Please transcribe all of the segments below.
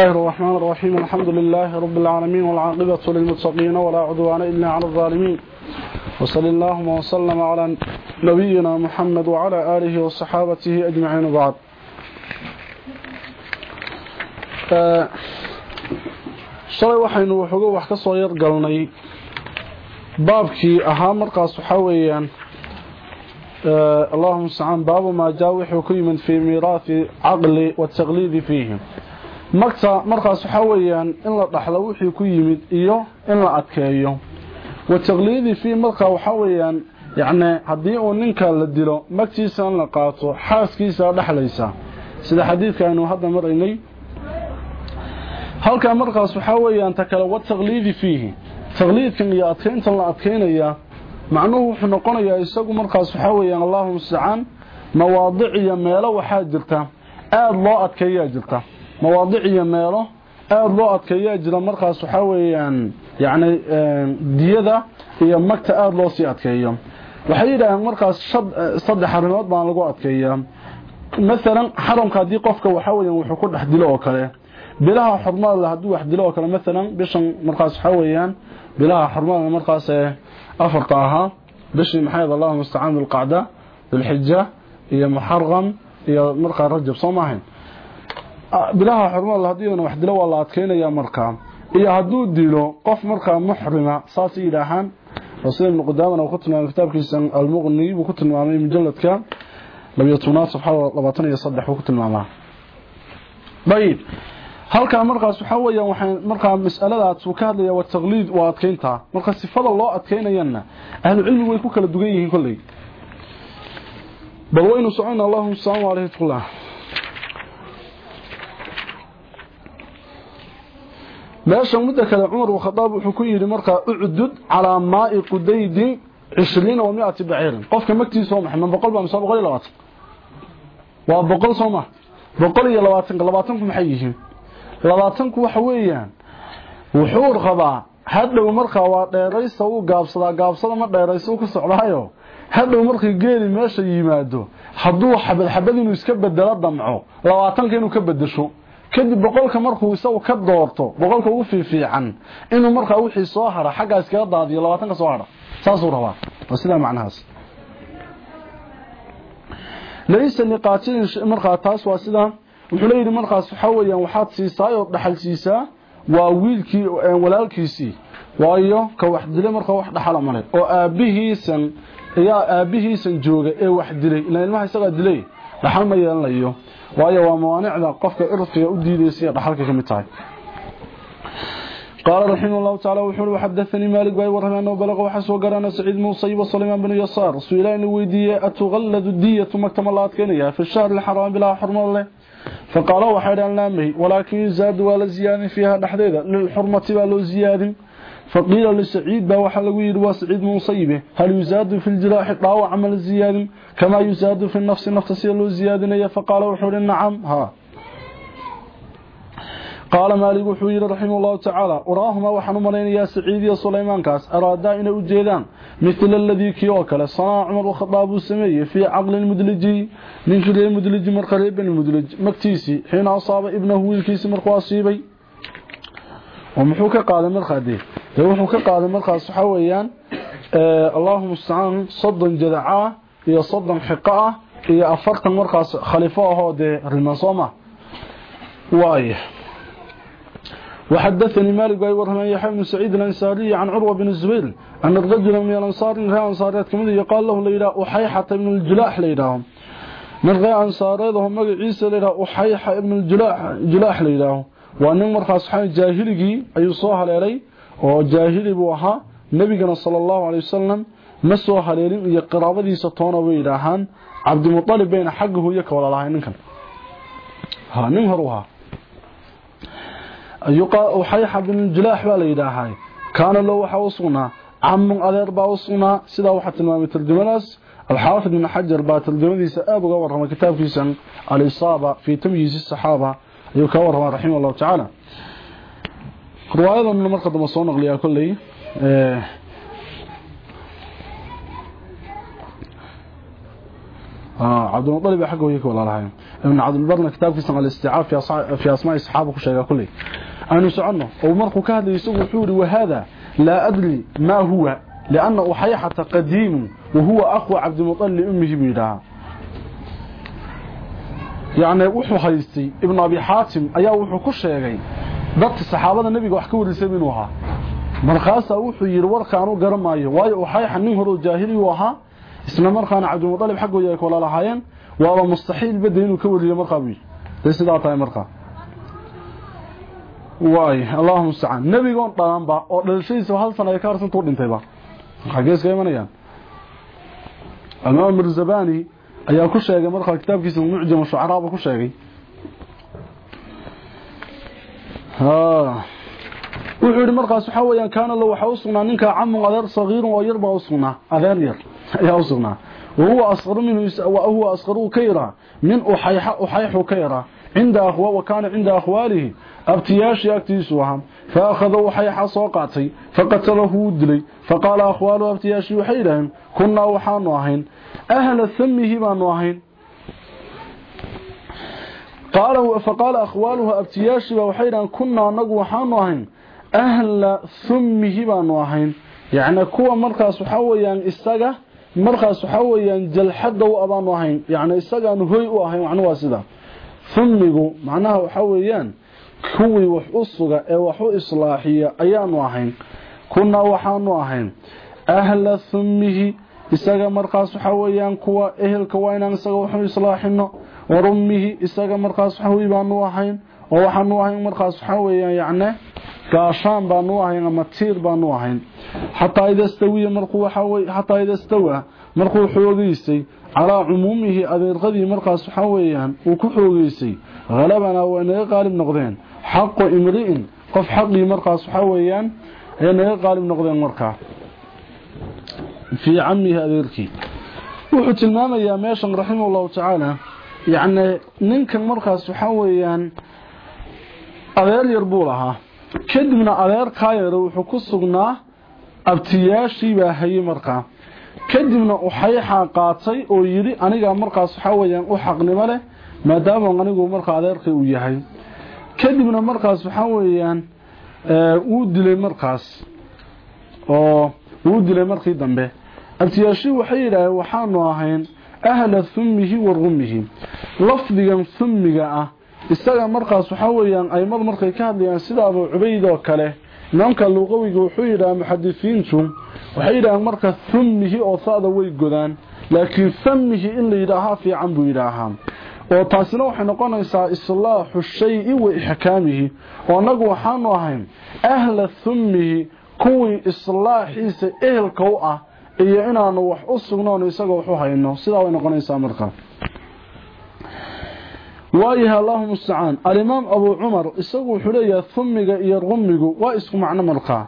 الله الرحمن الرحيم. الحمد لله رب العالمين والعاقبة للمتقين ولا عدوان إلا على الظالمين. وصلى اللهم وسلم على نبينا محمد وعلى آله وصحابته أجمعين بعد shalay waxaynu waxooga wax ka soo yar galnay baabkii waxaa weeyaan اللهم استعان. باب ما جاء وحو كيمن في ميراث عقل والتقليد فيه magta markaas waxa weeyaan in la dhaxlo wixii ku yimid iyo in la adkeeyo. Wa taqliidi fi marka waxa weeyaan yacni haddii uu ninka la dilo magtiisa in la qaato xaaskiisa dhaxlaysa. Sida xadiidka aynu hadda maraynay. Halkaa markaas waxa weeyaan ta kale wa taqliidi fiihi. Taqliidkan iyo adkeyntan la adkeynaya macnuhu wuxuu noqonayaa isagu markaas waxa weeyaan allahu mustacaan mawaadic iyo meelo waxaa jirta. Aada loo adkeeyaa jirta mawaadic iyo meelo aada loo adkeeyaa jira. Markaas waxaa weeyaan yacni diyada iyo magta aada loo sii adkeeyo. Waxay yidhaaheen markaas saddex arrimood baan lagu adkeeyaa. Maalan xaramka haddii qofka waxaa weeyaan wuxuu ku dhex dilo oo kale. Bilaha xurmada hadduu wax dilo oo kale maalan bishan markaas waxaa weeyaan bilaha xurmada markaas afarta ahaa. Bishii maxayd allahu mustacaan bilqacda bilxija iyo muxaram iyo markaa rajab soo maahayn bilaha xurmada haddii wax dilo waa la adkeynaya markaa iyo hadduu dilo qof markaa muxrima saasay yidhaahaan sida ibnu qudaamana uu ku tilmaamay kitaabkiisa almuqni buu ku tilmaamay mujaladka labiyo tobnaad safxada labaatan iyo saddex buu ku tilmaamaa ayib halkaa markaas waxaa weeyaan waxay markaa mas'aladaas uu ka hadlaya waa taqliid waa adkeynta marka sifada loo adkeynayana ahlu cilmigu way ku kala dugan yihiin kolley bal waynu socona allahuma salaamu alayhi tullah meesha muddo kale cumar khadaab wuxuu ku yidhi markaa ucdud calaa maai qudaydin cishriina wa miati baciirin. Qofka magtiisa waa maxay ma boqol baa mise boqol iyo labaatan? Waa boqol soo ma boqol iyo labaatanka labaatanku maxay yihiin? Labaatanku waxa weeyaan wuxuu rabaa hadhow markaa waa dheeraysa uu gaabsadaa gaabsada ma dheeraysa uu ku socdaayo? Hadhow markii geeli meesha yimaado hadduu xabad xabad inuu iska bedelo damco labaatanka inuu ka bedesho kadib boqolka markuu isagu ka doorto boqolka ugu fiifiican inuu markaa wixii soo hara xaggaa iskaga daadiyo labaatanka soo hara saasuu rabaa. Waa sidaa macnahaas. Laysa liqaatilin markaa taas waa sidaa wuxuu leeyihi markaas waxaa weeyaan waxaad siisaa oo dhaxal siisaa waa wiilkii walaalkiisii waayo ka wax dilay markaa wax dhaxala male oo aabihiisan ayaa aabihiisan jooga ee wax dilay. Ilaa ilmaha isagaa dilay dhaxal ma yeelanayo waayo waa mawaanicda qofka irfiga u diidaysa dhaxalka ka mid tahay قال رحمه الله تعالى وحول وحدثني مالك باي ورهنا أنه بلغ وحسو قرانا سعيد موصيب وسليمان بن يسار. سئلين ويدية أتغلد الدية مكتم الله أتكنيها في الشهر الحرام بلا حرم الله. فقال وحيد أن لامه ولكن يزاد ولا زياد فيها نحديدة للحرمة ولا زياد. فقيل لسعيد با وحلويد وسعيد موصيبه هل يزاد في الجراح طاوع عمل الزياد؟ كما يزاد في النفس نفس له زيادة فقال وحول نعم. ها. قال مالك وحوير رحمه الله تعالى وراهما وحن مرين يا سعيد يا سليمان كاس. أرادا إن أجيدان. مثل الذي كيوكل. صنع عمر وخطاب السمية في عقل المدلجي من كل المدلج مرقريب المدلج. مكتيسي. حين أصاب ابنه ويلكيس مرقواسيبي ومحوك قال مرقادي ومحوك قال مرقاس حويان آه اللهم استعان صدا جدعاه هي صدا حقاه هي أفرتا مرقاس خليفاه دي رمانصومة وايه وحدثني مالك باي ورهنا يحيى بن سعيد الانصاري عن عروه بن الزبير ان الرجل من الانصار من انصاريات كمد يقال له ليلى احيحه بن الجلاح ليلى من غير انصاريده مغعيسه ليلى احيحه بن الجلاح جلاح ليلى وان مرخص صحابي جاهلي اي سو هليلay oo jaahili buu ahaa nabigana sallallahu alayhi wasallam ma soo haleelin iyo qaraabadiisa toona way yiraahan abdul muttalib bayna xaqahu iyo kawala lahayn ninkan ha nin horuha waxayxa bin jilaax baa la yidhaahay kaana loo waxa u sugnaa camun adeer baa u sugnaa sidaa waxaa tilmaamay tarjamadaas alxaafid ibn xajar baa tarjamadiisa aada uga warramay kitaabkiisan alisaaba fii tamyiisi saxaaba ayuu ka warramaa raximah allahu رواية من المرقد مصون اقليا كلي آه،, آه عبد المطلب حقه هيك والله العظيم. ابن عبد المطلب كتاب في صنعه الاستعاف في في اسماء اصحابه وشيخه كلي أنا أو ومرقد كاد يسوق حوري وهذا لا أدري ما هو لأن احيحه قديم وهو أخو عبد المطلب امه بيدا يعني وحو حيستي ابن أبي حاتم أيا وحو كو dadka saxaabada nebiga wax ka warisay inuu ahaa markaasaa wuxuu yidhi warkaanu garamaayo waayo uxayxa nin horoo jaahiliyuu ahaa isla markaana cabdimuطalib xaggooda ay kula lahaayeen waaba mustaxiil badda inuu ka wariyo markaa day sidaa tahay markaa waay allahuma mustacaan nebigoon dhalanba oo dhalashadiisa hal sana ay ka harsantuu dhintayba xaggee iska imanayaan alimaam mirzabani ayaa ku sheegay markaa kitaabkiisa mucjam shucaraaba ku sheegay وحيد مرقس حويا كان لو حوصنا ننكا عم غدر صغير ويربا وصنا أذان ير. يا وهو أصغر منه وهو أصغر كيرا. من أحيح أحيح كيرا. عند أخوة وكان عند أخواله أبتياش يكتيسوها فأخذوا حيح صوقاتي. فقتله ودلي فقال أخواله أبتياش يحيلهم. كنا وحانواهين أهل الثمه بانواهين faqaala akhwaaluhu abtiyaashiiba waxay yidhaheen kunnaa anagu waxaanu ahayn ahla thummihi baanu ahayn. Yacni kuwa markaas waxaa weeyaan isaga markaas waxaa weeyaan jalxadda u abaanu ahayn. Yacni isagaanu hoy u ahayn macnu waa sida. Thummigu macnaha waxaa weeyaan kuwii wax u suga ee wax u islaaxiya ayaanu ahayn. Kunnaa waxaanu ahayn ahla thummihi isaga markaas waxaa weeyaan kuwa ehelka waa inaan isaga waxu islaaxino warummihi isaga markaas waxawy baanu ahayn oo waxaanu ahayn markaas waxaa weeyaan yacne gaashaan baanu ahayn ama tiir baanu ahayn. Xataa ida stawiya markuu waxaa xataa ida stawa markuu xoogeysay calaa cumuumihi adeerqadii markaas waxaa weeyaan uu ku xoogeysay halabanaa way naga qaalib noqdeen. Xaqu imri'in qof xaqii markaas waxaa weeyaan ayay naga qaalib noqdeen markaa fii camihi adeerkii. Wuxuu tilmaamayaa meeshan raximah tacaala yacni ninkan markaas waxaa weeyaan adeer yar buu lahaa. Kadibna adeerkaa yara wuxuu ku sugnaa abtiyaashii baa hayay markaa. Kadibna uxayxaa qaatay oo yidhi anigaa markaas waxaa weeyaan u xaqnimo leh maadaama anigu markaa adeerkay uu yahay. Kadibna markaas waxaa weeyaan wuu dilay markaas oo wuu dilay markii dambe. Abtiyaashii waxay yidhaaheen waxaanu ahayn ahla hummihi wa rummihi lafdigan hummiga ah isaga markaas waxaa weeyaan aimadu markay ka hadlayaan sida abu cubayd oo kale imaamka luqawiga wuxuu yidhaha muxadisiintu waxay yidhaaheen marka hummihi oo sada way godaan laakiin fammihi in la yidhaahaa fiican buu yidhaahaa. Oo taasina waxay noqonaysaa islaaxu shayi wa ixkaamihi. Oo annagu waxaanu ahayn ahla hummihi kuwii islaaxiisa ehelka u ah iyo inaanu wax u sugnoon isaga wax u hayno. Sidaa way noqonaysaa marka. Waayaha allahuma mustacaan alimaam abuu cumar isagu wuxuu leeyahay hummiga iyo rummigu waa isku macno markaa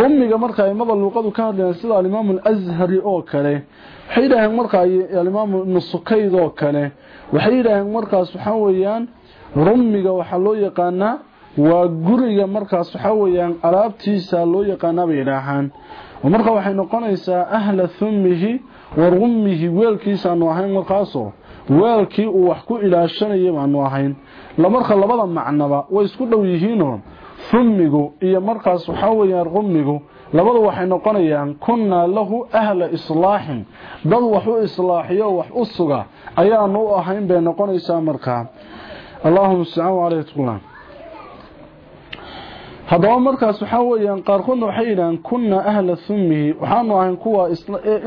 rummiga marka aimada luuqadu ka hadlayaan sida alimaamu alashari oo kale waxay yidhaaheen markaa alimaamu ibnu sukayd oo kale waxay yidhaaheen markaas waxaa weeyaan rummiga waxaa loo yaqaanaa waa guriga markaas waxaa weeyaan alaabtiisa loo yaqaanaa bay marka waxay noqonaysaa ahla hummihi wa rummihi weelkiisaanu ahayn markaasoo weelkii uu wax ku ilaashanayay baanu ahayn. Marka labada macnaba way isku dhow yihiinoo hummigu iyo markaas waxaa weeyaan rummigu labadu waxay noqonayaan kunnaa lahu ahla islaaxin dad wax u islaaxiyo wax u suga ayaanu u ahayn bay noqonaysaa markaa haddaba markaas waxaa weeyaan qaarkoodna waxay yidhahaan kunna ahla hummihi waxaanu ahayn kuwa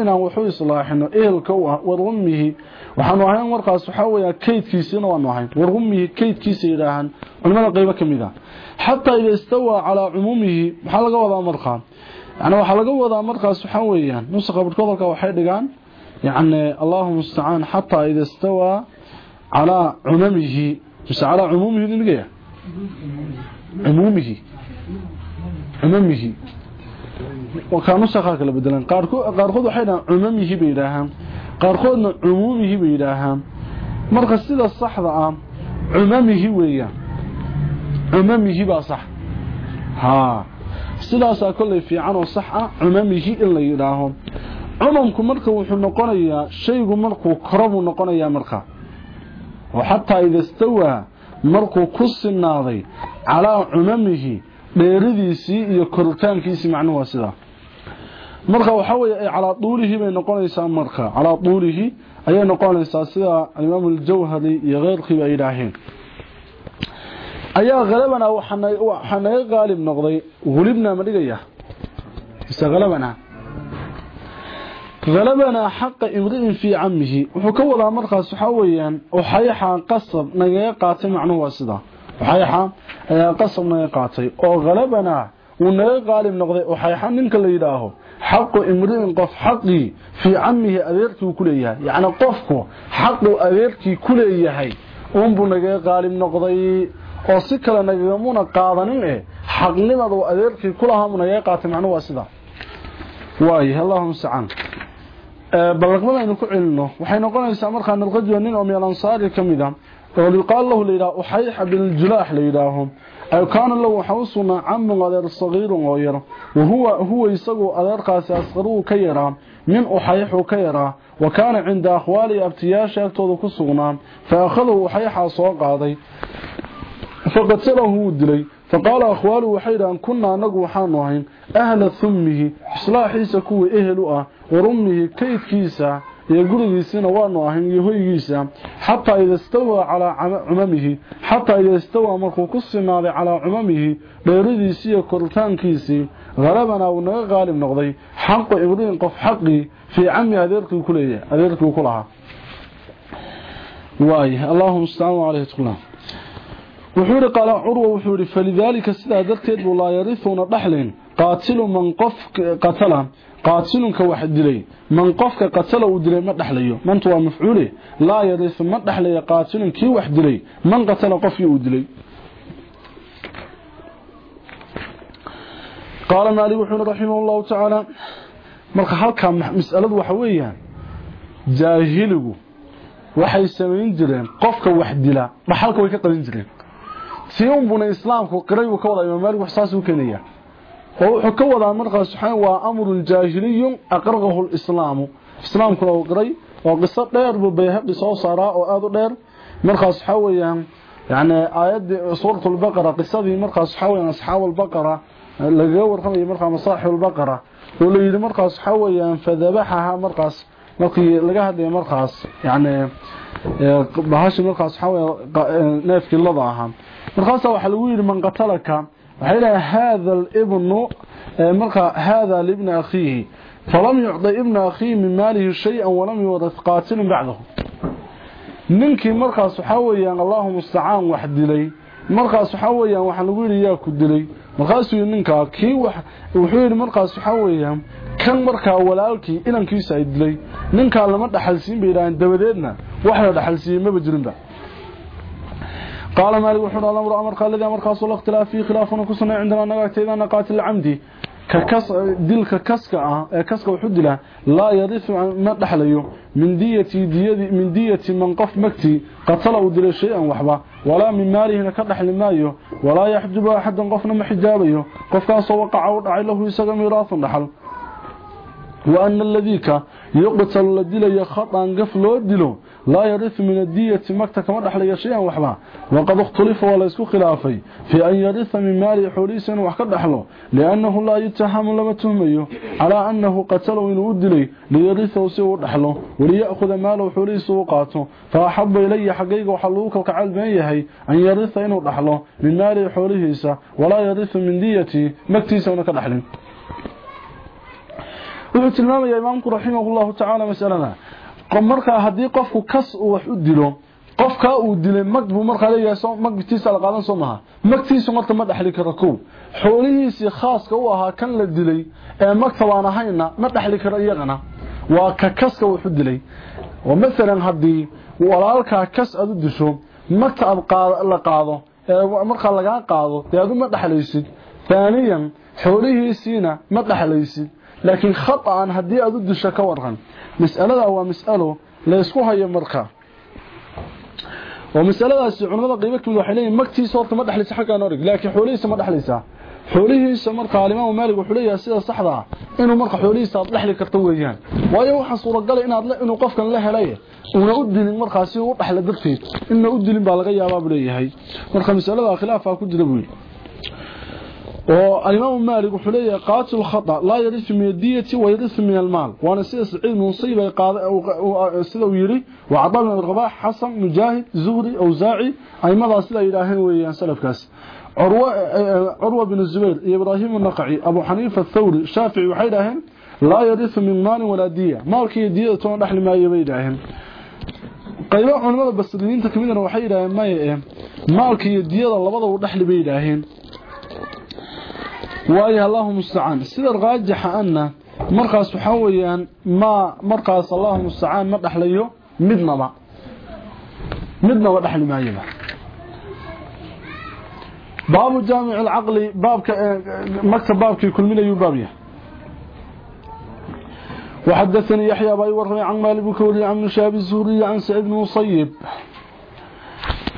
inaan waxu islaaxino ehelka ah warummihi waxaanu ahayn markaas waxaa weeyaan kaydkiisina waanu ahayn. Warummihi kaydkiisa yidhaahaan culimada qeybo ka mid a xataa ida istawaa calaa cumuumihi maxaa laga wadaa markaa. Yani waxaa laga wadaa markaas waxaa weeyaan nusaqa barhkoodalka waxay dhigaan yani allahuma mustacaan xataa ida istawaa calaa cumamihi mise calaa cumuumihi dhigaya cumuumihi cumamihi kaa nusakhaa kala bedelan qaarkood waxay dhahaan cumamihi bay yidhaahaan. Qaarkoodna cumuumihi bay yidhaahaan. Marka sida saxda ah cumamihi weeyaan. Cumamihi baa sax. Haa. Sidaasaa kollay fiican oo sax ah cumamihi in la yidhaaho. Cumamku marka wuxuu noqonayaa shaygu markuu koro buu noqonayaa marka. Oo xataa ida stawaa markuu ku sinaaday calaa cumamihi dheeridiisii iyo koritaankiisii macnuhu waa sidaa. Marka waxa weeye calaa duulihi bay noqonaysaa marka. Calaa duulihi ayay noqonaysaa sida alimaam aljawhari iyo keyrkiiba ay yidhaaheen ayaa halabana waxaa naga qaalib noqday hulibna ma dhigaya. Mise halabana halabanaa xaqa imri'in fii camihi wuxuu ka wadaa markaas waxaa weeyaan uxayaxa qasab nagaga qaatay macnuhu waa sidaa uxayaxa ayaa qasab naga qaatay oo halabanaa wuu naga qaalib noqday uxayaxa ninka la yidhaaho xaqu imri'in qof xaqii fii camihi adeerkii uu ku leeyahay. Yacni qofku xaquu adeerkii ku leeyahay uunbuu nagaga qaalib noqday oo si kale nagagamuna qaadanin eh xaqnimadu adeerkii kulahaa mu nagaga qaatay. Macnuhu waa sidaa waayahay allahuma mustacaan balaqmada aynu ku celino waxay noqonaysaa markaa nalqajiyo nin oo min alansaari ka mid a oo yuqaal lahu la yidhaha uxayxa biljulaax la yidhaaho ay kaana lahu waxaa u sugnaa camun adeer sagiirun oo yar wahuwa huwa isagu adeerkaasi asqaruu ka yaraa min uxayxuu ka yaraa wa kaana cinda akhwaalihi abtiyaasha agtooda ku sugnaa fa akhadahu uxayxaa soo qaaday faqatalahu wuu dilay faqaala akhwaaluhu waxay يغرغيسنا وانو اهن يهويغيسا حتى اذا استوى على عممه حتى اذا استوى مركو كسمالي على عممه ديرديسي كورتانكيسي غربنا ونغ غالب نغضي حق ابدين قف حقي في عمي اديركو كليه اديركو كلها واي اللهم استعان عليه تقول وحور قال عروه وحور فلذلك سيده درتيد ولا يرثون دخلين قاتل من قف قتلها قاتل كوحد دليل man qofka qatala uu dilay ma dhaxlayo. Mantu waa mafcuule laa yarihu ma dhaxlayo qaatilun kii wax dilay. Man qatala qofkii uu dilay. Qaala maalik wuxuu yidhi raximah marka halkaa masaladu waxa weeyaan jaahiligu waxay samayn jireen qofka wax dila dhaxalka way ka qaban jireen. Si unbuna islaamku qiray uu ka wadaa imaam wax saas u keenaya. oo wuxuu ka wadaa markaas waxaan waa amrun jaahiliyun aqraqahu islaamu islaamkuna uu qiray oo qiso dheer buu bayhaqi soo saaraa oo aad u dheer. Markaas waxa weeyaan yani aayadii suuratul baqara qisadii markaas waxa weeyaan asxaabul baqara laga warqamay markaa oo la yiri markaas waxa weeyaan fadabaha markaas markii laga hadlay markaas yani bahashi markaas waxa weeyaan neefkii lada ahaa. Markaas waxa lagu yiri man qatalaka waxay leeyahay hada ibnu marka hada libni akhihi falam yucda ibna akhihi min maalihi shay-an walam yuwarith qaatilun bacdahu ninkii markaas waxaa weeyaan allahu mustacaan wax dilay. Markaas waxaa weeyaan waxaa lagu yidhi yaa ku dilay. Markaasuu yidhi ninkaa kii wuxuu yidhi markaas waxaa weeyaan kan markaa walaalkii inankiisa ay dilay ninkaa lama dhaxalsiin bay yidhaaheen dabadeedna wax la dhaxalsiiyey maba jirinba قال مالك وحنا الأمر أمر قال الذي أمر خاص الله اختلاف فيه خلافنا كسنا عندنا نقاك إذا نقاتل العمدي ككس دلك كسكا كسكا وحدلا لا يرث ما دحليو من ديتي ديدي من ديتي من قف مكتي قتله دل شيئا وحبا. ولا من ماله كدحل مايو ولا يحجب أحد قفنا محجابيو قف كان وقع ودعي له يسغ ميراث دحل وأن الذيك يقتل الدلي خطأ قف لو دلو لا يرث من الدية مكتا كما دحلي شيئا وحبا وقد اختلف ولا يسكو خلافي. في أن يرث من مال حوليس وحكا دحلو لأنه لا يتهم لما تهميه. على أنه قتله من ودلي ليرثه سوى دحلو وليأخذ ماله حوليس وقاته. فأحب إلي حقيقة وحلوك الكعال بيهي أن يرث إنه دحلو من مال حوليس ولا يرث من ديتي مكتيس ونكا دحلين wuxuu tilmaamayaa imaamku raximahullahu tacaala masalada markaa haddii qofku kas uu wax u dilo qofkaa uu dilay mag buu markaa leeyahay magtiisa la qaadan soo maha magtiisu marka ma dhexli karo kow. Xoolihiisii khaaska u ahaa kan la dilay ee magta baan ahayna ma dhexli karo iyagana. Waa ka kaska wax u dilay. Maalan haddii walaalkaa kas aad disho magta aad la qaado ee markaa lagaa qaado dee adu ma dhexlaysid haaniyan xoolihiisiina ma dhexlaysid mas'aladaa waa mas'alo la isku hayo marka oo mas'aladaasi culimada qiimo kamid waxay leeyihin magtiisa horta ma dhexlaysa xaggaa norig laakiin xoolihiisa ma dhexlaysaa xoolihiisa marka alimaam maalik wuxuu leeyahay sida saxda ah inuu marka xoolihiisa aad dhaxli karto weeyaan waayo waxa suuragal inaad la inuu qofkan la helay una u dilin markaasi uu dhaxla darteed inna u dilin baa laga yaabaa buu leeyahay marka misalada khilaafa ku jira buu والإمام مالك وحليه قاتل الخطأ لا يرث من الدية ويرث من المال وأنا سيدة سعيد منصيبة سيدة ويري وعطاء من الرباح حسن مجاهد زهري أوزاعي أي مضى سيدة إلهين ويان سلف كاس عروة, عروة بن الزبير إبراهيم النقعي أبو حنيفة الثوري شافعي وحيدهن لا يرث من مال ولا دية مالك الدية تون نحل ما يبيدهن qaybaha culimada basriyiinta kamidana waxay yidhaaheen maya maalka iyo diyada labadaba u dhexli bay yidhaaheen وايا الله مستعان سيدة الراجح ان مرقس حويا ما مرقس الله مستعان ما ليه مدنا ما. مدنا ودخل ما يبا. باب الجامع العقلي باب مكتب باب كل من يو باب وحدثني يحيى باي ورمي عن مالبك ولي عن مشاب الزهري عن سعيد بن مصيب.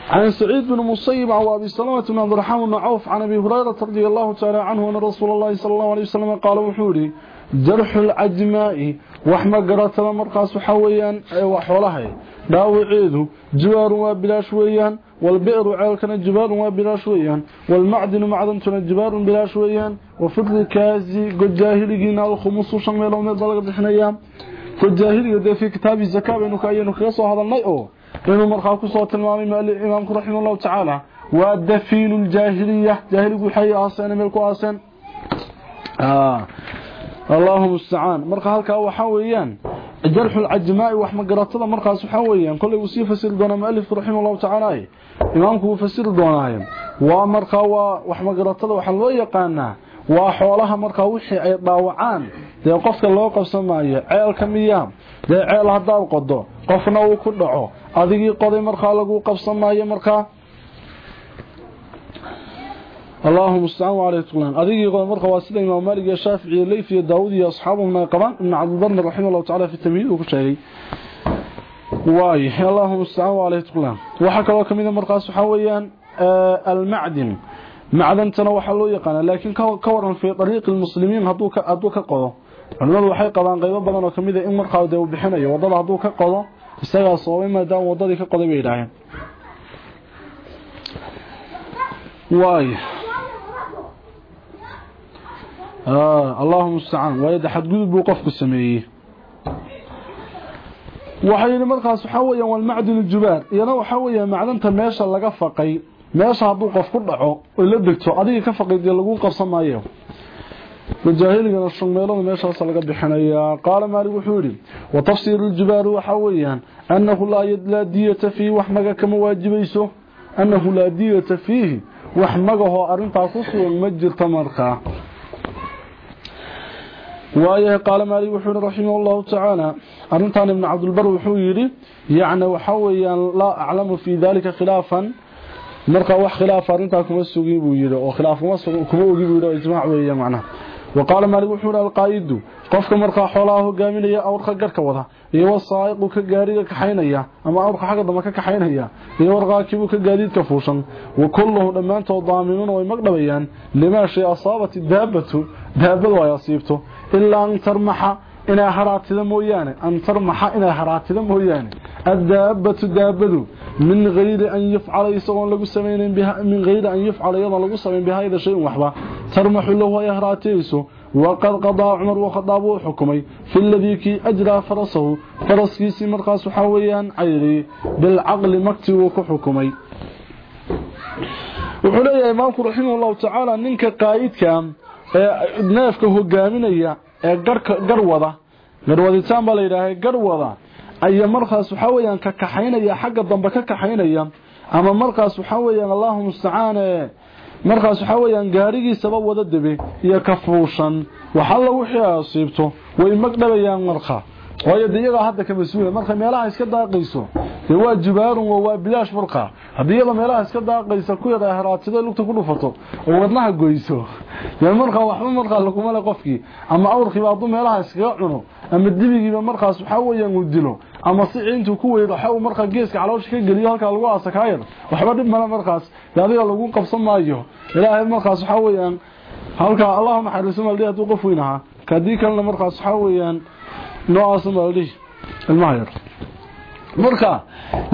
عن سعيد بن مصيب عن أبي بن عبد الرحمن بن عوف عن أبي هريرة رضي الله تعالى عنه أن رسول الله صلى الله عليه وسلم قال وحوري جرح العجماء وحما قرأت مرقاس حويا وحولها داوعيدو جوار وبلاش ويان والبئر عالكنا جبار وبلاش ويان والمعدن معدنتنا جبار بلاش ويان وفي الركازي قد جاهلقين الخمس وشميلهم يضلق بحنيا. قد جاهلقين في كتاب الزكاة بأنه كأينه كيسو هذا النيء. إنه مرخاب كصوت المامي إمامك رحمه الله تعالى. والدفيل الجاهلية. جاهلك حي أصلا ملك أصين آه. اللهم استعان مرخاب هلك هو حويا الجرح العجماء وحما قرأت هذا مرخاب حويا كل يوسيه فسير دون مألف رحمه الله تعالى. إمامك فسير دون مألف ومرخاب وحما قرأت هذا وحما يقانا. وحوالها مرخاب وحي أي ضاوعان دي قفك الله وقف سماية. عيال كميام. دي عيال هداو قدو. قفنا وكدعو adigii qoday markaa lagu qabsan maayo markaa اللهم استعان وعليه تقلان أذيك يقول مرقى واسدة إمام مالك يا شافعي الليثي يا داود يا أصحابهم قبان ابن عبد البر رحمه الله تعالى في التمهيد وكشيء واي اللهم استعان وعليه تقلان وحكى الله كميدا مرقى سحويا آه المعدن معدن تنوح الله يقانا لكن كورا في طريق المسلمين هدوك هدوك قضى culimadu waxay qabaan qaybo badan oo kamid ah in markaa uu bixinayo wadada haduu ka qodo. Isaga soo maadaama wadadii ka qoday bay yiraahdeen waay ah allahumma musta'an way xad gudub buu qofku sameeyay waxay markaas waxa weeyaan wal ma'din aljubaar iyana waxa weeyaan macdanta meesha laga faqay meesha haduu qof ku dhaco oo la degto adiga ka faqay lagu qabsanayo majaahiligana shugmeelada meeshaasa laga bixinayaa. قال maalig wuxuu yidhi wa tafsiiru ljibaari waxaa weeyaan annahu laa diyata fiihi wax maga kama waajibayso annahu فيه diyata fiihi wax magahoo arrintaa ku sugan ma jirto markaa waayahay qaala maalig wuxuu yidhi raximah llahu tacaala arrintan ibnu cabdulbar wuxuu yidhi yacni waxaa weeyaan laa aclamu fii daalika khilaafan. Markaa wax khilaaf arrintaa kuma sugin buu oo khilaaf kuma ogi buu yidhi ijmaac weeyaan macnaha. وقال مالك وحور القائد قفك مرقى حولاه هogaaminaya awrka garka wada iyo wasaayiqu ka gaariga ka xaynaya ama awrka xaga dama ka xaynaya iyo warqaakibu ka gaadiidka fuushan wa kulluhu dhamaantood daaminuna way magdhabayaan lima shay asaabati daabatu daabadu ay asiibto ilaa an tarmaxa inay haraatida mooyaane an tarmaxa inay haraatida mooyaane الدابة دابة. من غير أن يفعل يسوون لغو سمين بها من غير أن يفعل يضا لغو سمين بها إذا شيء وحبا. ترمح له يهراتيسو وقد قضى عمر وخطاب حكمي. في الذي كي أجرى فرسه. فرس كيسي مرقاس حويا عيري. بالعقل مكتب وكحكمي وحليا إمامك رحمه الله تعالى. ننك قائدك نافك ee garwada garwaditaan baa la layidhaaha garwada ayaa markaas waxaa weyaan ka kaxaynaya xagga dambe ka kaxaynaya. Ama markaas waxaa weyaan allaahuma mustacaane markaas waxaa weyaan gaarigiisaba wada debe iyo ka fuushan. Waxalla wixii asiibto way magdhabayaan marka waayo diyaga hadda ka masuula marka meelaha iska daaqayso ee waa jibaarun waa bilaash markaa. Hadii iyada meelaha iska daaqaysa ku yada haraatida lugta ku dhufato? Oo wadnaha goyso. Yaa markaa waxba markaa laguma le qofkii. Ama awrkii baa meelaha iskaga cuno ama dibigiiba markaas waxa weeyaan uu dilo ama si intuu ku weeyo waxa uu markaa geeska caloosha ka galiyo halka lagu aasakaayar waxba dhib mala markaas adiga lagu qabsan maayo. Ilaahay markaas waxa weeyaan halka allahuma xariiso maldhi hadduu qof weyn ahaa. Kadii kalena markaas waxaa weeyaan noocaasn baa ladhihi ilmaha yar. Marka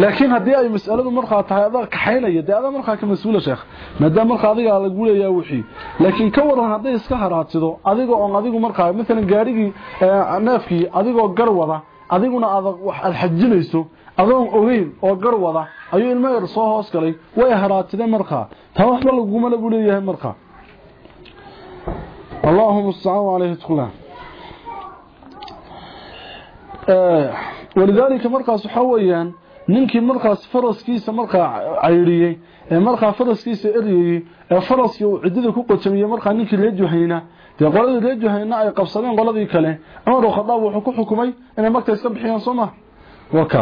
laakiin haddii ay mas'aladu markaa tahay adaa kaxaynaya dee adaa markaa ka mas'uula sheekh? Maadaama markaa adigaa lagu leeyaa wixii. Laakiin ka waran hadday iska haraatido adiga oon adigu markaa maalan gaarigii eh, neefkii adigoo gar wada adiguna aad xajinayso adoon ogeyn oo garwada ayuu ilmo yar soo hoos galay. Way haraatide markaa. Taa waxba lagumana buu leeyahay markaa. Allaahuma ustacaan caleyhi tqullah Eh, walidaalika markaas waxa weeyaan ninkii markaas faraskiisa markaa cayriyey ee markaa faraskiisa eryayey ee faraskii uu ciddada ku qotamiyey markaa ninkii ree juhayna dee qoladii ree juhayna ay qabsadeen qoladii kale cumar khadaab wuxuu ku xukumay inay markaa iska bixiyaan soo ma? Waka.